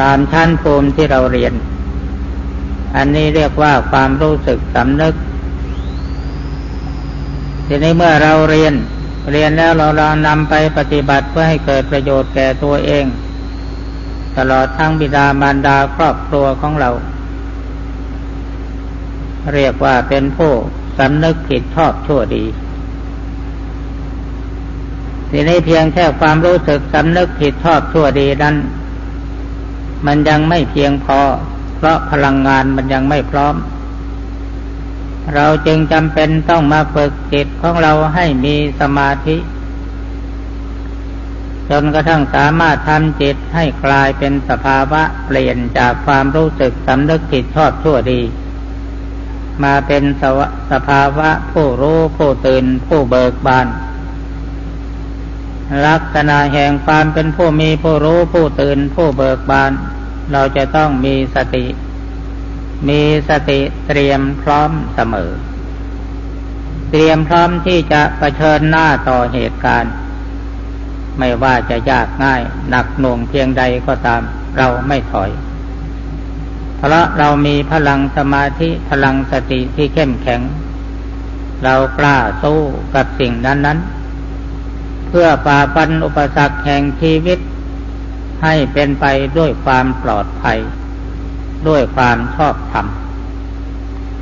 ตามชั้นภูมิที่เราเรียน อันนี้เรียกว่าความรู้สึกสำนึก ทีนี้เมื่อเราเรียน เรียนแล้วเราลองนำไปปฏิบัติเพื่อให้เกิดประโยชน์แก่ตัวเอง ตลอดทั้งบิดามารดาครอบครัวของเรา เรียกว่าเป็นผู้สำนึกผิดชอบชั่วดีทีนี้เพียงแค่ความรู้สึกสำนึกผิดชอบชั่วดีนั้น มันยังไม่เพียงพอ เพราะพลังงานมันยังไม่พร้อม เราจึงจำเป็นต้องมาฝึกจิตของเราให้มีสมาธิ จนกระทั่งสามารถทำจิตให้กลายเป็นสภาวะเปลี่ยนจากความรู้สึกสำนึกผิดชอบชั่วดี มาเป็นสสภาวะผู้รู้ผู้ตื่นผู้เบิกบานลักษณะแห่งความเป็นผู้มีผู้รู้ผู้ตื่นผู้เบิกบาน เราจะต้องมีสติ มีสติเตรียมพร้อมเสมอ เตรียมพร้อมที่จะะเผชิญหน้าต่อเหตุการณ์ ไม่ว่าจะยากง่าย หนักหน่วงเพียงใดก็ตาม เราไม่ถอย เพราะเรามีพลังสมาธิพลังสติที่เข้มแข็ง เรากล้าสู้กับสิ่งนั้นนั้นเพื่อฝ่าฟันอุปสรรคแห่งชีวิต ให้เป็นไปด้วยความปลอดภัย ด้วยความชอบธรรม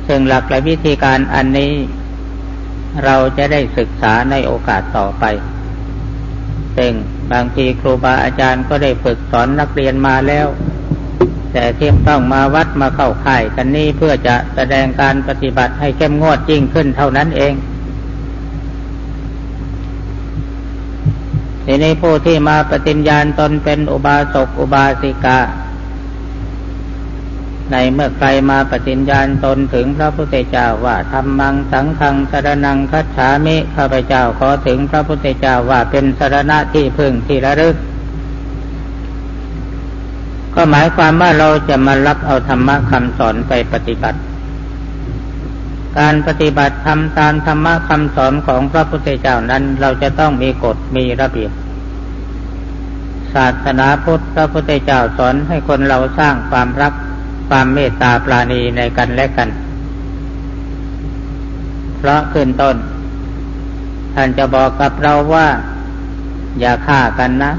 ซึ่งหลักและวิธีการอันนี้ เราจะได้ศึกษาในโอกาสต่อไป ซึ่งบางทีครูบาอาจารย์ก็ได้ฝึกสอนนักเรียนมาแล้ว แต่ที่ต้องมาวัดมาเข้าค่ายกันนี้เพื่อจะแสดงการปฏิบัติให้เข้มงวดยิ่งขึ้นเท่านั้นเอง ทีนี้ผู้ที่มาปฏิญญาณตนเป็นอุบาสกอุบาสิกา ในเมื่อใครมาปฏิญญาณตนถึงพระพุทธเจ้าว่าธรรมังสังฆังสรนังคัจฉามิข้าพเจ้าขอถึงพระพุทธเจ้าว่าเป็นสรณะที่พึ่งที่ระลึก ก็หมายความว่าเราจะมารับเอาธรรมะคำสอนไปปฏิบัติ การปฏิบัติทำตามธรรมะคำสอนของพระพุทธเจ้านั้น เราจะต้องมีกฎมีระเบียบ ศาสนาพุทธพระพุทธเจ้าสอนให้คนเราสร้างความรักความเมตตาปราณีในกันและกัน เพราะขึ้นต้น ท่านจะบอกกับเราว่า อย่าฆ่ากันนะ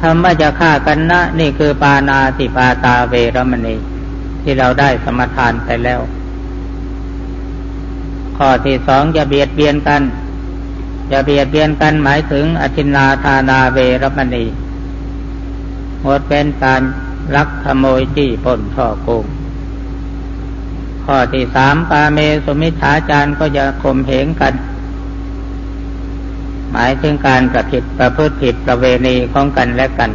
คำว่าจะฆ่ากันนะ นี่คือปานาติปาตาเวรมณี ที่เราได้สมทานไปแล้ว ข้อที่สองอย่าเบียดเบียนกันอย่าเบียดเบียนกันหมายถึงอธินาทานาเวรมณีงดเป็นการลักขโมยจี้ปนช่อโกงข้อที่สามปาเมสมิทาจารก็อย่าข่มเหงกัน หมายถึงการกระผิดประพฤติผิดประเวณีของกันและกัน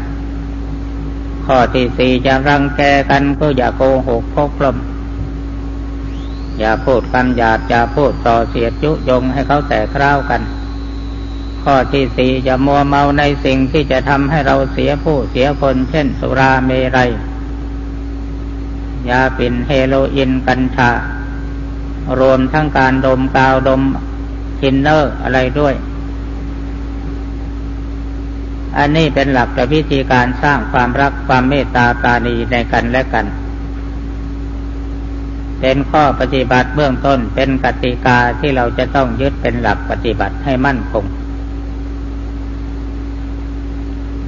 ข้อที่สี่จะรังแกกันก็อย่าโกหกพกลม อย่าพูดกันหยาดอย่าพูดส่อเสียดยุยงให้เขาแตกร้าวกัน ข้อที่สี่อย่ามัวเมาในสิ่งที่จะทำให้เราเสียผู้เสียคนเช่นสุราเมรัยยาฝิ่นเฮโรอีนกัญชารวมทั้งการดมกาวดมทินเนอร์อะไรด้วย อันนี้เป็นหลักและวิธีการสร้างความรักความเมตตาปรานีในกันและกัน เป็นข้อปฏิบัติเบื้องต้นเป็นกติกาที่เราจะต้องยึดเป็นหลักปฏิบัติให้มั่นคง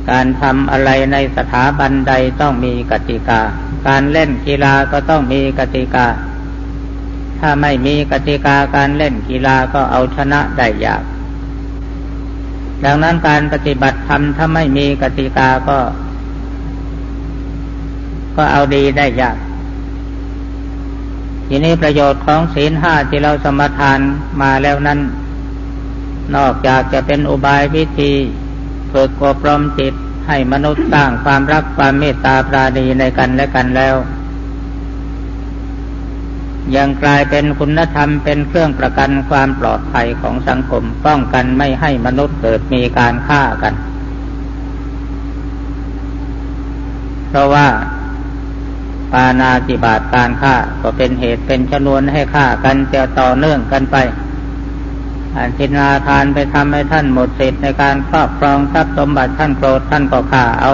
การทำอะไรในสถาบันใดต้องมีกติกา การเล่นกีฬาก็ต้องมีกติกา ถ้าไม่มีกติกาการเล่นกีฬาก็เอาชนะได้ยาก ดังนั้นการปฏิบัติธรรมถ้าไม่มีกติกาก็ ก็เอาดีได้ยาก ทีนี้ประโยชน์ของศีลห้าที่เราสมทานมาแล้วนั้น นอกจากจะเป็นอุบายวิธีฝึกอบรมจิตให้มนุษย์สร้างความรักความเมตตาปราณีในกันและกันแล้ว ยังกลายเป็นคุณธรรมเป็นเครื่องประกันความปลอดภัยของสังคมป้องกันไม่ให้มนุษย์เกิดมีการฆ่ากัน เพราะว่า ปานาติบาตการฆ่าก็เป็นเหตุเป็นชนวนให้ฆ่ากันจะต่อเนื่องกันไปอันทินาทานไปทำให้ท่านหมดสิทธิ์ในการครอบครองทรัพย์สมบัติท่านโกรธท่านก็ฆ่าเอา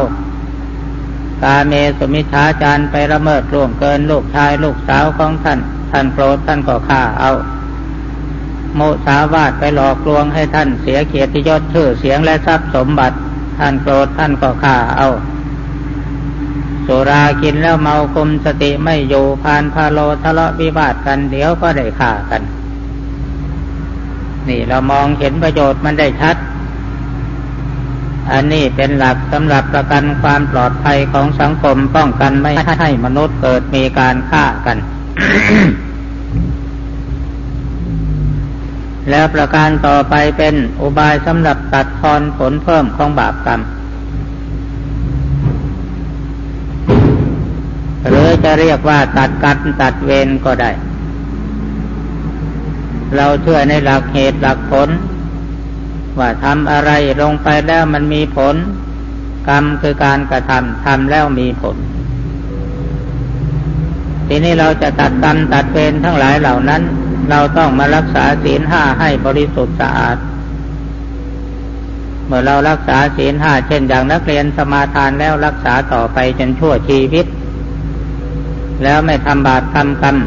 กาเมสุมิชาจารไปละเมิดล่วงเกินลูกชายลูกสาวของท่าน ท่านโกรธท่านก็ฆ่าเอา โมสาวาดไปหลอกลวงให้ท่านเสียเกียรติยศชื่อเสียงและทรัพย์สมบัติ ท่านโกรธท่านก็ฆ่าเอา สุรากินแล้วเมาคุมสติไม่อยู่พานพาโลทะเลาะวิวาทกันเดี๋ยวก็ได้ฆ่ากัน นี่เรามองเห็นประโยชน์มันได้ชัด อันนี้เป็นหลักสำหรับประกันความปลอดภัยของสังคมป้องกันไม่ให้มนุษย์เกิดมีการฆ่ากัน แล้วประการต่อไปเป็นอุบายสำหรับตัดทอนผลเพิ่มของบาปกรรม หรือ จะเรียกว่าตัดกันตัดเวรก็ได้ เราเชื่อในหลักเหตุหลักผล ว่าทำอะไรลงไปแล้วมันมีผล กรรมคือการกระทำทำแล้วมีผล ทีนี้เราจะตัดกรรมตัดเวรทั้งหลายเหล่านั้น เราต้องมารักษาศีลห้าให้บริสุทธิ์สะอาดเมื่อเรารักษาศีลห้าเช่นอย่างนักเรียนสมาทานแล้วรักษาต่อไปจนชั่วชีวิต แล้วไม่ทำบาปทำกรรม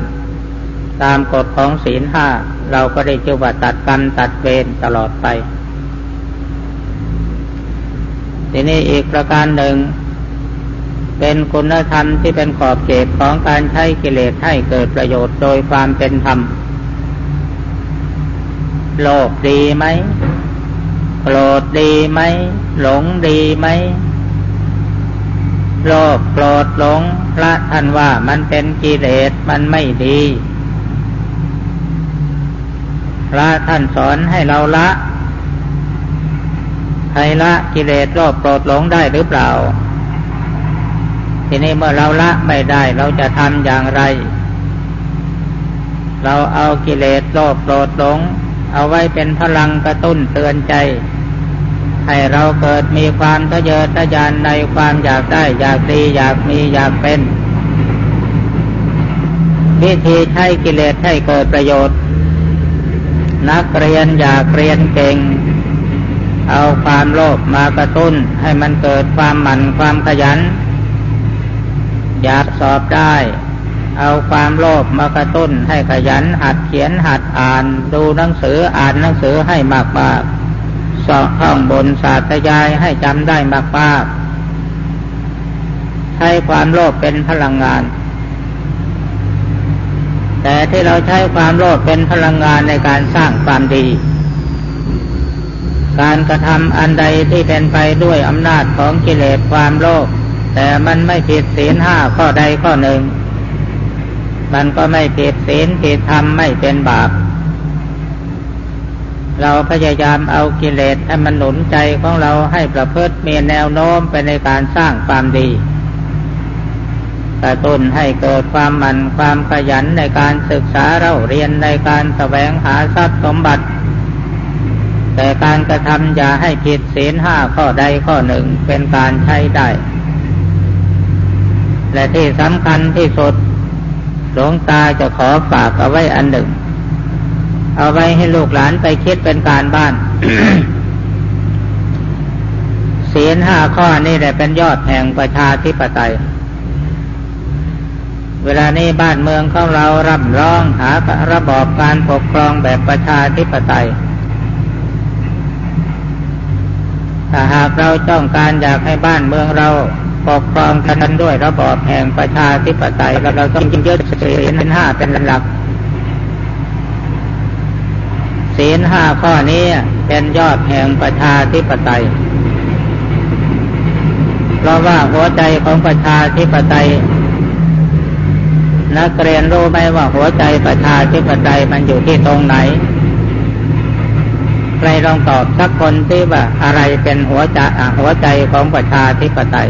ตามกฎของศีลห้าเราก็ได้ชื่อว่าตัดกรรมตัดเวรตลอดไป ทีนี้อีกประการหนึ่ง เป็นคุณธรรมที่เป็นขอบเขตของการใช้กิเลสให้เกิดประโยชน์โดยความเป็นธรรม โลภดีไหมโกรธดีไหม หลงดีไหม โลภโกรธหลงพระท่านว่ามันเป็นกิเลสมันไม่ดี พระท่านสอนให้เราละให้ละกิเลสโลภโกรธหลงได้หรือเปล่า ทีนี้เมื่อเราละไม่ได้เราจะทำอย่างไร เราเอากิเลสโลภโกรธหลง เอาไว้เป็นพลังกระตุ้นเตือนใจ ให้เราเกิดมีความทะเยอทะยานในความอยากได้อยากดีอยากมีอยากเป็น วิธีใช้กิเลสให้เกิดประโยชน์ นักเรียนอยากเรียนเก่ง เอาความโลภมากระตุ้นให้มันเกิดความหมั่นความขยัน อยากสอบได้ เอาความโลภมากระตุ้นให้ขยันหัดเขียนหัดอ่านดูหนังสืออ่านหนังสือให้มากมากสอบท่องบนศาสตยายให้จำได้มากมากใช้ความโลภเป็นพลังงาน แต่ที่เราใช้ความโลภเป็นพลังงานในการสร้างความดี การกระทำอันใดที่เป็นไปด้วยอำนาจของกิเลสความโลภแต่มันไม่ผิดศีลห้าข้อใดข้อหนึ่ง มันก็ไม่ผิดศีลผิดธรรมไม่เป็นบาป เราพยายามเอากิเลสให้มันหนุนใจของเราให้ประพฤติมีแนวโน้มไปในการสร้างความดีกระตุ้นให้เกิดความมั่นความขยันในการศึกษาเราเรียนในการแสวงหาทรัพย์สมบัติ แต่การกระทำอย่าให้ผิดศีลห้าข้อใดข้อหนึ่งเป็นการใช้ได้ และที่สำคัญที่สุดหลวงตาจะขอฝากเอาไว้อันหนึ่ง เอาไว้ให้ลูกหลานไปคิดเป็นการบ้านศีลห้าข้อนี่แหละเป็นยอดแห่งประชาธิปไตย เวลานี้บ้านเมืองของเราร่ำร้องหาระบอบการปกครองแบบประชาธิปไตย ถ้าหากเราจ้องการอยากให้บ้านเมืองเราปกครองกันด้วยระบอบแห่งประชาธิปไตยเราต้องยึดศีลห้าเป็นหลัก ศีลห้าข้อนี้เป็นยอดแห่งประชาธิปไตย เพราะว่าหัวใจของประชาธิปไตย นักเรียนรู้ไหมว่าหัวใจประชาธิปไตยมันอยู่ที่ตรงไหน ใครลองตอบสักคนที่ว่าอะไรเป็นหัวใจหัวใจของประชาธิปไตย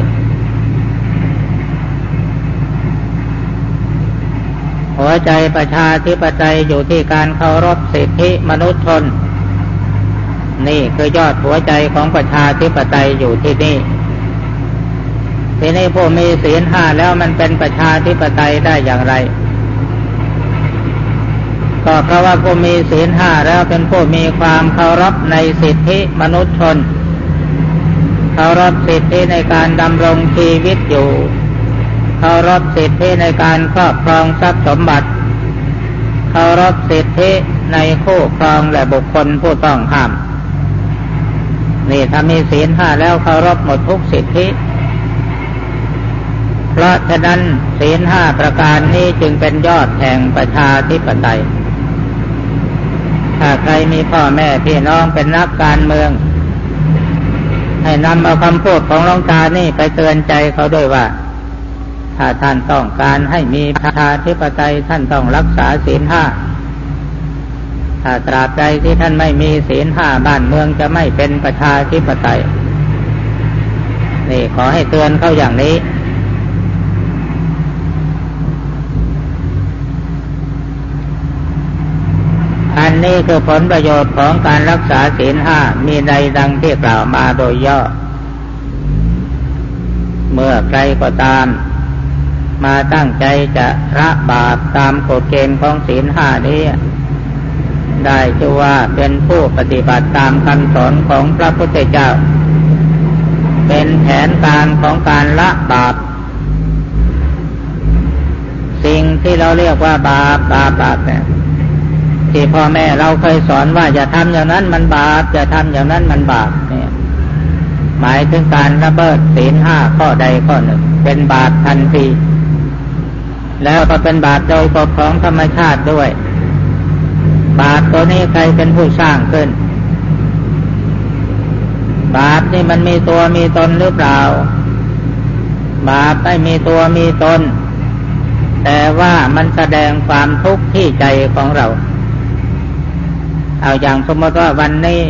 หัวใจประชาธิปไตยอยู่ที่การเคารพสิทธิมนุษยชน นี่คือยอดหัวใจของประชาธิปไตยอยู่ที่นี่ทีนี้ผู้มีศีลห้าแล้วมันเป็นประชาธิปไตยได้อย่างไร ก็เพราะว่าผู้มีศีลห้าแล้วเป็นผู้มีความเคารพในสิทธิมนุษยชน เคารพสิทธิในการดำรงชีวิตอยู่ เคารพสิทธิในการครอบครองทรัพย์สมบัติ เคารพสิทธิในคู่ครองและบุคคลผู้ต้องห้าม นี่ถ้ามีศีลห้าแล้วเคารพหมดทุกสิทธิ เพราะฉะนั้นศีลห้าประการนี้จึงเป็นยอดแห่งประชาธิปไตย ถ้าใครมีพ่อแม่พี่น้องเป็นนักการเมืองให้นำเอาคำพูดของหลวงตานี่ไปเตือนใจเขาด้วยว่า ถ้าท่านต้องการให้มีประชาธิปไตยท่านต้องรักษาศีลห้าถ้าตราบใดที่ท่านไม่มีศีลห้าบ้านเมืองจะไม่เป็นประชาธิปไตย นี่ขอให้เตือนเขาอย่างนี้ อันนี้คือผลประโยชน์ของการรักษาศีลห้ามีใดดังที่กล่าวมาโดยย่อ เมื่อใครก็ตาม มาตั้งใจจะระบาปตามกฎเกณฑ์ของศีลห้านี้ ได้ชื่อว่าเป็นผู้ปฏิบัติตามคำสอนของพระพุทธเจ้า เป็นแผนการของการละบาป สิ่งที่เราเรียกว่าบาปบาปบาปเนี่ยที่พ่อแม่เราเคยสอนว่าอย่าทำอย่างนั้นมันบาปอย่าทำอย่างนั้นมันบาปเนี่ยหมายถึงการระเบิดศีลห้าข้อใดข้อหนึ่ง เป็นบาปทันที แล้วก็เป็นบาปโดยกฎของธรรมชาติด้วย บาปตัวนี้ใครเป็นผู้สร้างขึ้น บาปนี่มันมีตัวมีตนหรือเปล่า บาปไม่มีตัวมีตน แต่ว่ามันแสดงความทุกข์ที่ใจของเรา เอาอย่างสมมติว่าวันนี้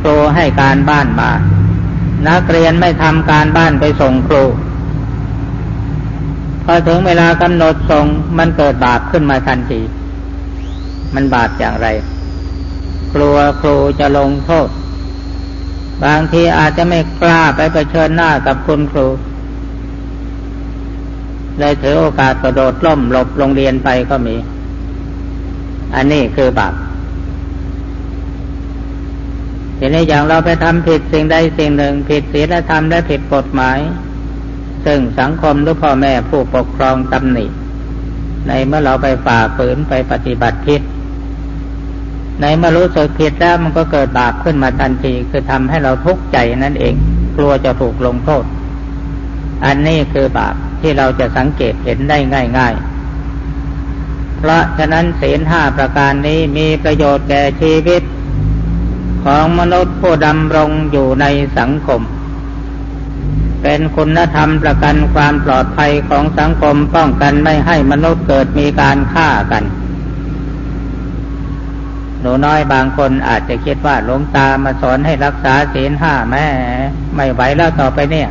ครูให้การบ้านมา นักเรียนไม่ทำการบ้านไปส่งครู พอถึงเวลากำหนดส่งมันเกิดบาปขึ้นมาทันที มันบาปอย่างไร กลัวครูจะลงโทษ บางทีอาจจะไม่กล้าไปไปเชิญหน้ากับคุณครูเลยถือโอกาสกระโดดล่มหลบโรงเรียนไปก็มี อันนี้คือบาปทีนี้อย่างเราไปทำผิดสิ่งใดสิ่งหนึ่ง ผิดศีลธรรมและผิดกฎหมาย ซึ่งสังคมหรือพ่อแม่ผู้ปกครองตำหนิ ในเมื่อเราไปฝ่าฝืนไปปฏิบัติผิด ในเมื่อรู้สึกผิดแล้วมันก็เกิดบาปขึ้นมาทันที คือทำให้เราทุกข์ใจนั่นเอง กลัวจะถูกลงโทษ อันนี้คือบาปที่เราจะสังเกตเห็นได้ง่าย ๆเพราะฉะนั้นศีลห้าประการนี้มีประโยชน์แก่ชีวิต ของมนุษย์ผู้ดำรงอยู่ในสังคม เป็นคุณธรรมประกันความปลอดภัยของสังคมป้องกันไม่ให้มนุษย์เกิดมีการฆ่ากัน หนูน้อยบางคนอาจจะคิดว่าหลวงตามาสอนให้รักษาศีลห้าแม่ไม่ไหวแล้วต่อไปเนี่ย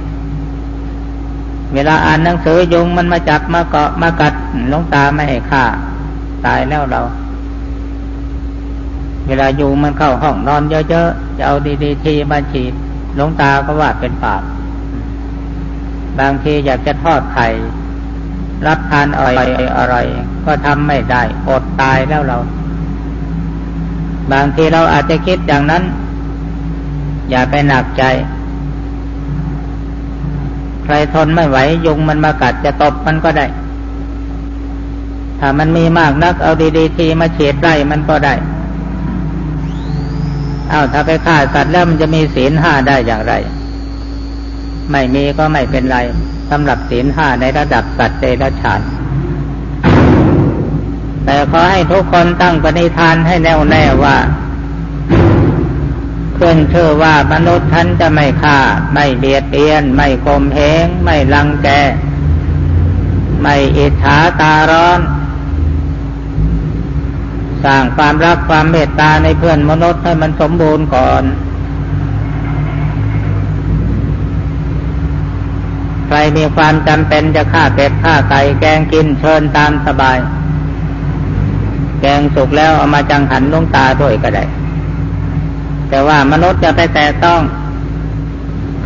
เวลาอ่านหนังสือยุงมันมาจับมาเกาะมากัดหลวงตาไม่ให้ฆ่า ตายแล้วเรา เวลายุงมันเข้าห้องนอนเยอะๆจะเอาดีๆทีมาฉีดหลวงตาก็ว่าเป็นบาป บางทีอยากจะทอดไข่รับทานอร่อยอร่อยก็ทำไม่ได้อดตายแล้วเรา บางทีเราอาจจะคิดอย่างนั้น อย่าไปหนักใจ ใครทนไม่ไหวยุงมันมากัดจะตบมันก็ได้ ถ้ามันมีมากนักเอาดีๆทีมาเฉียดไล่มันก็ได้เอาถ้าไปฆ่าสัตว์แล้วมันจะมีศีลห้าได้อย่างไร ไม่มีก็ไม่เป็นไรสำหรับศีลห้าในระดับสัตว์เดรัจฉานแต่ขอให้ทุกคนตั้งปณิธานให้แน่วแน่ว่าเพื่อนเชื่อว่ามนุษย์ท่านจะไม่ฆ่า ไม่เบียดเบียน ไม่คมเหงไม่ลังแก ไม่อิจฉาตาร้อน สร้างความรักความเมตตาในเพื่อนมนุษย์ให้มันสมบูรณ์ก่อน ใค รมีความจำเป็นจะฆ่าเป็ดฆ่าไก่แกงกินเชิญตามสบาย แกงสุกแล้วเอามาจังหันลงตาด้วยก็ได้ แต่ว่ามนุษย์จะไปแต่ต้อง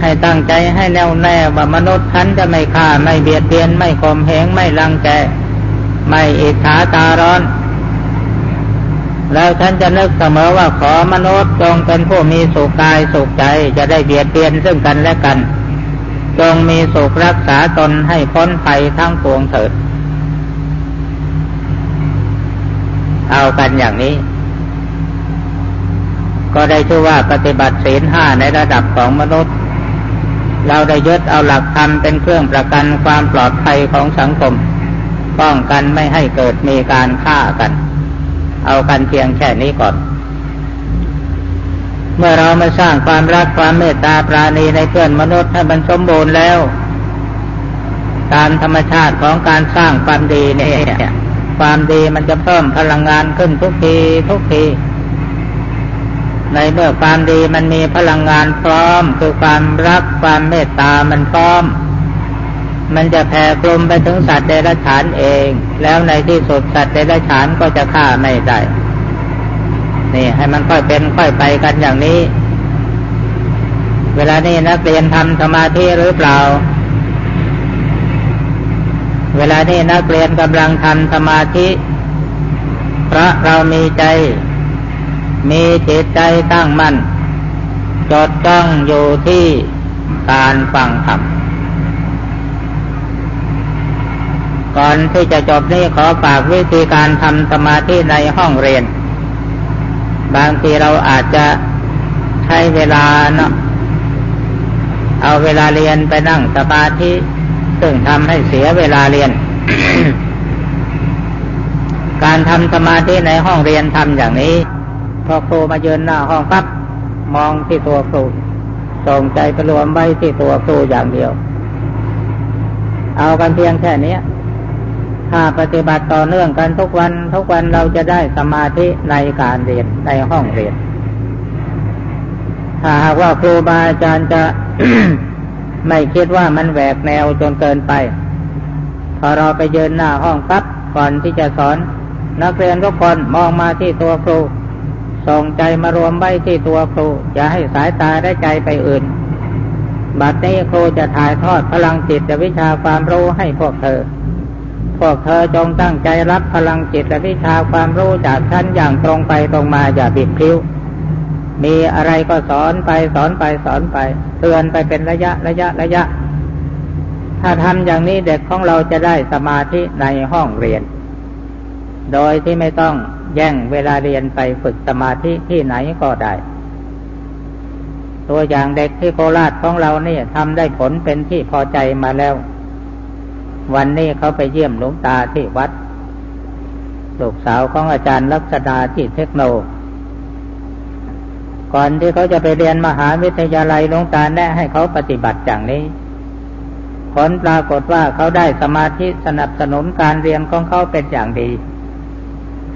ให้ตั้งใจให้แน่วแน่ว่ามนุษย์ท่านจะไม่ฆ่าไม่เบียดเบียนไม่ข่มเหงไม่รังแก ไม่อิจฉาตาร้อนแล้วฉันจะนึกเสมอว่าขอมนุษย์จงเป็นผู้มีสุขกายสุขใจจะได้เบียดเบียนซึ่งกันและกัน จงมีสุขรักษาตนให้พ้นภัยทั้งปวงเถิด เอากันอย่างนี้ ก็ได้ชื่อว่าปฏิบัติศีลห้าในระดับของมนุษย์ เราได้ยึดเอาหลักธรรมเป็นเครื่องประกันความปลอดภัยของสังคม ป้องกันไม่ให้เกิดมีการฆ่ากัน เอากันเพียงแค่นี้ก่อน เมื่อเรามาสร้างความรักความเมตตาปราณีในเพื่อนมนุษย์ให้มันสมบูรณ์แล้ว ตามธรรมชาติของการสร้างความดีเนี่ยความดีมันจะเพิ่มพลังงานขึ้นทุกทีทุกทีในเมื่อความดีมันมีพลังงานพร้อม คือความรักความเมตตามันพร้อม มันจะแผ่กลมไปถึงสัตว์เดรัจฉานเอง แล้วในที่สุดสัตว์เดรัจฉานก็จะฆ่าไม่ได้ นี่ให้มันค่อยเป็นค่อยไปกันอย่างนี้ เวลานี้นักเรียนทำสมาธิหรือเปล่า เวลานี้นักเรียนกำลังทำสมาธิ เพราะเรามีใจ มีจิตใจตั้งมั่น จดจ้องอยู่ที่การฟังธรรมก่อนที่จะจบนี้ขอฝากวิธีการทำสมาธิในห้องเรียน บางทีเราอาจจะใช้เวลาเนาะเอาเวลาเรียนไปนั่งสมาธิซึ่งทำให้เสียเวลาเรียน การทำสมาธิในห้องเรียนทำอย่างนี้ พอครูมายืนหน้าห้องปั๊บมองที่ตัวครูส่งใจไปรวมไว้ที่ตัวครูอย่างเดียว เอากันเพียงแค่นี้ ถ้าปฏิบัติต่อเนื่องกันทุกวันทุกวันเราจะได้สมาธิในการเรียนในห้องเรียน ถ้าหากว่าครูบาอาจารย์จะไม่คิดว่ามันแหวกแนวจนเกินไป พอเราไปยืนหน้าห้องปั๊บก่อนที่จะสอน นักเรียนทุกคนมองมาที่ตัวครูส่งใจมารวมไว้ที่ตัวครู อย่าให้สายตาได้ใจไปอื่น บัดนี้ครูจะถ่ายทอดพลังจิตวิชาความรู้ให้พวกเธอ พวกเธอจงตั้งใจรับพลังจิตและวิชาความรู้จากท่านอย่างตรงไปตรงมาอย่าบิดพลิ้ว มีอะไรก็สอนไปสอนไปสอนไป เตือนไปเป็นระยะระยะระยะ ถ้าทำอย่างนี้เด็กของเราจะได้สมาธิในห้องเรียน โดยที่ไม่ต้องแย่งเวลาเรียนไปฝึกสมาธิที่ไหนก็ได้ ตัวอย่างเด็กที่โคราชของเราเนี่ยทำได้ผลเป็นที่พอใจมาแล้ว วันนี้เขาไปเยี่ยมหลวงตาที่วัด ลูกสาวของอาจารย์ลักษณาที่เทคโนโลยีก่อนที่เขาจะไปเรียนมหาวิทยาลัยหลวงตาแนะให้เขาปฏิบัติอย่างนี้ ผลปรากฏว่าเขาได้สมาธิสนับสนุนการเรียนของเขาเป็นอย่างดี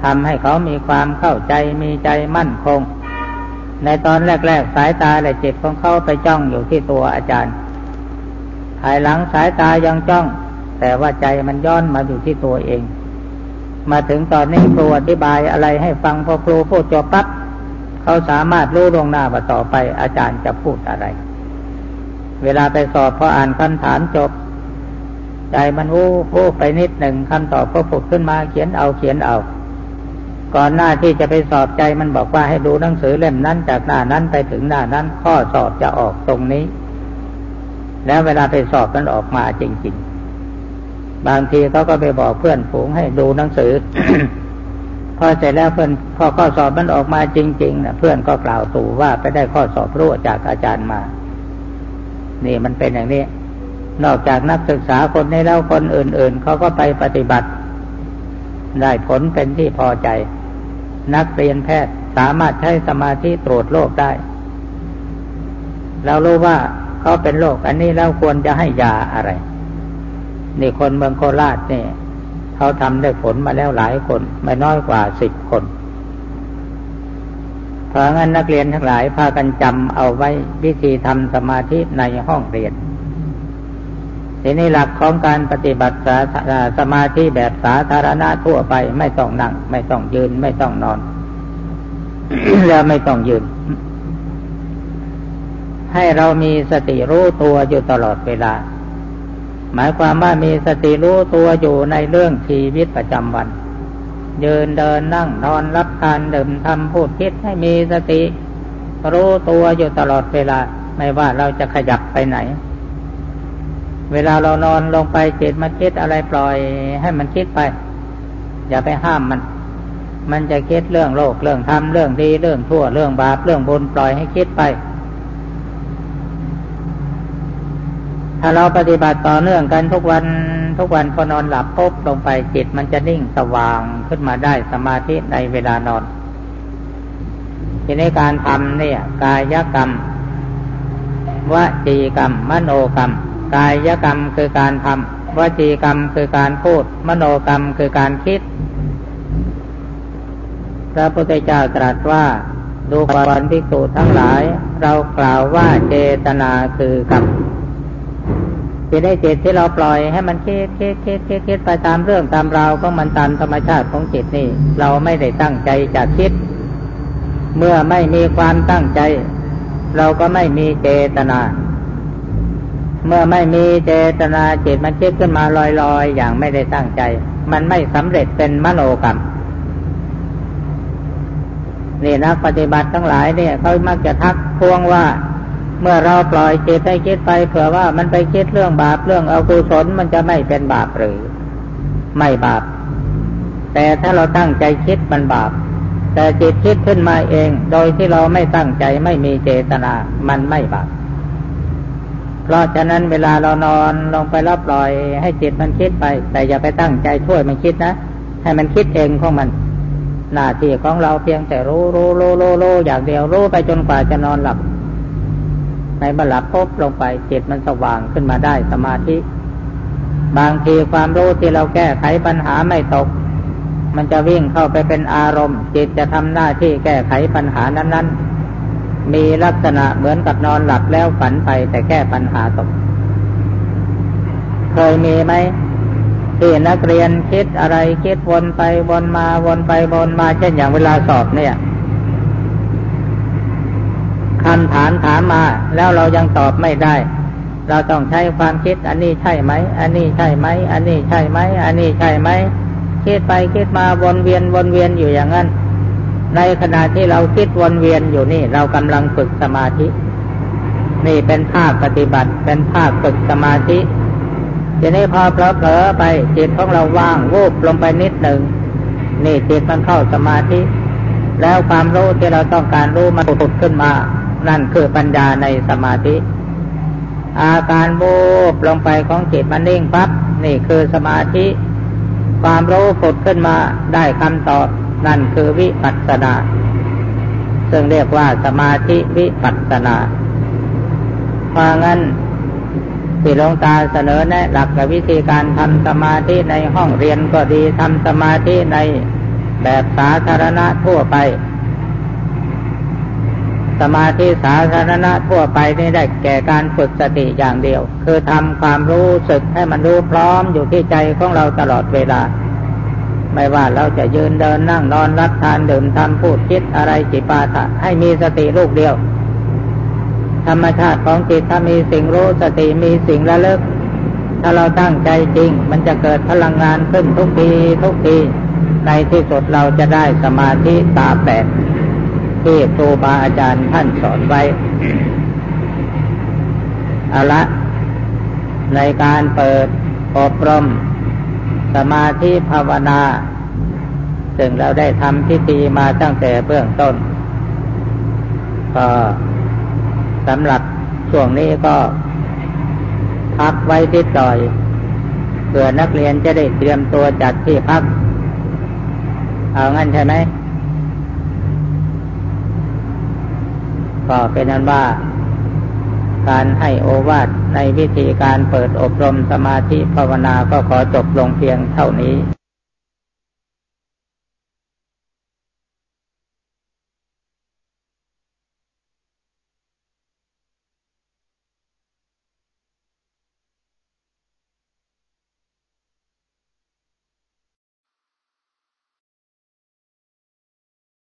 ทำให้เขามีความเข้าใจมีใจมั่นคง ในตอนแรก ๆ สายตาและจิตของเขาไปจ้องอยู่ที่ตัวอาจารย์ภายหลังสายตายังจ้อง แต่ว่าใจมันย้อนมาอยู่ที่ตัวเอง มาถึงตอนนี้ครูอธิบายอะไรให้ฟังพอครูพูดจบปั๊บเขาสามารถรู้ลงหน้าว่าต่อไปอาจารย์จะพูดอะไร เวลาไปสอบพออ่านคำถามจบ ใจมันวู้วู้ไปนิดหนึ่งคำตอบก็ผุดขึ้นมาเขียนเอาเขียนเอาก่อนหน้าที่จะไปสอบใจมันบอกว่าให้ดูหนังสือเล่มนั้นจากหน้านั้นไปถึงหน้านั้น ข้อสอบจะออกตรงนี้ แล้วเวลาไปสอบมันออกมาจริง ๆ บางทีเขาก็ไปบอกเพื่อนฝูงให้ดูหนังสือ พอเสร็จแล้วเพื่อนพอข้อสอบมันออกมาจริงๆนะเพื่อนก็กล่าวตู่ว่าไปได้ข้อสอบรู้จากอาจารย์มา นี่มันเป็นอย่างนี้ นอกจากนักศึกษาคนนี้แล้วคนอื่น ๆเขาก็ไปปฏิบัติ ได้ผลเป็นที่พอใจ นักเรียนแพทย์สามารถใช้สมาธิตรวจโรคได้เรารู้ว่าเขาเป็นโรคอันนี้แล้วควรจะให้ยาอะไร นี่คนเมืองโคราชเนี่ยเขาทำได้ผลมาแล้วหลายคน ไม่น้อยกว่าสิบคน เพราะงั้นนักเรียนทั้งหลายพากันจำเอาไว้วิธีทำสมาธิในห้องเรียนทีนี้หลักของการปฏิบัติสมาธิแบบสาธารณะทั่วไปไม่ต้องนั่ง ไม่ต้องยืนไม่ต้องนอน แล้วไม่ต้องยืน ให้เรามีสติรู้ตัวอยู่ตลอดเวลา หมายความว่ามีสติรู้ตัวอยู่ในเรื่องชีวิตประจำวัน ยืนเดินนั่งนอนรับทานดื่มทำพูดคิดให้มีสติ รู้ตัวอยู่ตลอดเวลา ไม่ว่าเราจะขยับไปไหน เวลาเรานอนลงไปจิตมันคิดอะไรปล่อยให้มันคิดไป อย่าไปห้ามมัน มันจะคิดเรื่องโลกเรื่องธรรมเรื่องดีเรื่องชั่วเรื่องบาปเรื่องบุญปล่อยให้คิดไป ถ้าเราปฏิบัติต่อเนื่องกันทุกวันทุกวันพอนอนหลับปุ๊บลงไปจิตมันจะนิ่งสว่างขึ้นมาได้สมาธิในเวลานอนทีนี้การทำเนี่ย กายกรรมวจีกรรม มโนกรรม กายกรรมคือการทำวจีกรรมคือการพูด มโนกรรมคือการคิด พระพุทธเจ้าตรัสว่าดูก่อนภิกษุทั้งหลาย เรากล่าวว่าเจตนาคือกรรม จะได้จิตที่เราปล่อยให้มันคิดคิดคิดคิดคิดไปตามเรื่องตามราวก็มันตามธรรมชาติของจิตนี่ เราไม่ได้ตั้งใจจะคิด เมื่อไม่มีความตั้งใจ เราก็ไม่มีเจตนา เมื่อไม่มีเจตนาจิตมันคิดขึ้นมาลอยๆ อย่างไม่ได้ตั้งใจ มันไม่สำเร็จเป็นมโนกรรมนี่นักปฏิบัติทั้งหลายเนี่ยเขามักจะทักทวงว่า เมื่อเราปล่อยจิตให้คิดไปเผื่อว่ามันไปคิดเรื่องบาปเรื่องอกุศลมันจะไม่เป็นบาปหรือ ไม่บาป แต่ถ้าเราตั้งใจคิดมันบาป แต่จิตคิดขึ้นมาเอง โดยที่เราไม่ตั้งใจไม่มีเจตนา มันไม่บาป เพราะฉะนั้นเวลาเรานอนลงไปรับปล่อยให้จิตมันคิดไป แต่อย่าไปตั้งใจช่วยมันคิดนะ ให้มันคิดเองของมันหน้าที่ของเราเพียงแต่รู้รู้รู้รู้รู้อย่างเดียวรู้ไปจนกว่าจะนอนหลับ ในบัลลับพบลงไปจิตมันสว่างขึ้นมาได้สมาธิ บางทีความรู้ที่เราแก้ไขปัญหาไม่ตก มันจะวิ่งเข้าไปเป็นอารมณ์ จิตจะทำหน้าที่แก้ไขปัญหานั้น ๆ มีลักษณะเหมือนกับนอนหลับแล้วฝันไปแต่แก้ปัญหาตก เคยมีไหมที่นักเรียนคิดอะไรคิดวนไปวนมาวนไปวนมาเช่นอย่างเวลาสอบเนี่ย คำถามถามมา แล้วเรายังตอบไม่ได้ เราต้องใช้ความคิด อันนี้ใช่ไหม อันนี้ใช่ไหม อันนี้ใช่ไหม อันนี้ใช่ไหมคิดไปคิดมาวนเวียนวนเวียนอยู่อย่างนั้น ในขณะที่เราคิดวนเวียนอยู่นี่ เรากำลังฝึกสมาธิ นี่เป็นภาคปฏิบัติ เป็นภาคฝึกสมาธิทีนี้พอเผลอๆไปจิตของเราว่างวูบลงไปนิดหนึ่งนี่จิตมันเข้าสมาธิ แล้วความรู้ที่เราต้องการรู้มันผุดขึ้นมา นั่นคือปัญญาในสมาธิ อาการวูบลงไปของจิตมันนิ่งปั๊บนี่คือสมาธิ ความรู้ผุดขึ้นมาได้คำตอบ นั่นคือวิปัสสนา ซึ่งเรียกว่าสมาธิวิปัสสนาเพราะงั้นที่หลวงตาเสนอแนะหลักกับวิธีการทำสมาธิในห้องเรียนก็ดีทำสมาธิในแบบสาธารณะทั่วไป สมาธิสาธารณะทั่วไปนี่ได้แก่การฝึกสติอย่างเดียว คือทำความรู้สึกให้มันรู้พร้อมอยู่ที่ใจของเราตลอดเวลา ไม่ว่าเราจะยืนเดินนั่งนอนรับทานดื่มทำพูดคิดอะไรจิปาถะให้มีสติลูกเดียว ธรรมชาติของจิตถ้ามีสิ่งรู้สติมีสิ่งระลึก ถ้าเราตั้งใจจริง มันจะเกิดพลังงานขึ้นทุกทีทุกทีในที่สุดเราจะได้สมาธิตาแปด ที่ครูบาอาจารย์ท่านสอนไว้เอาละ ในการเปิดอบรม สมาธิภาวนา ซึ่งเราได้ทำพิธีมาตั้งแต่เบื้องต้นก็สำหรับช่วงนี้ก็พักไว้ที่ต่อยเพื่อนักเรียนจะได้เตรียมตัวจัดที่พัก เอางั้นใช่ไหม ก็เป็นนั้นว่า การให้โอวาทในวิธีการเปิดอบรมสมาธิภาวนาก็ขอจบลงเพียงเท่านี้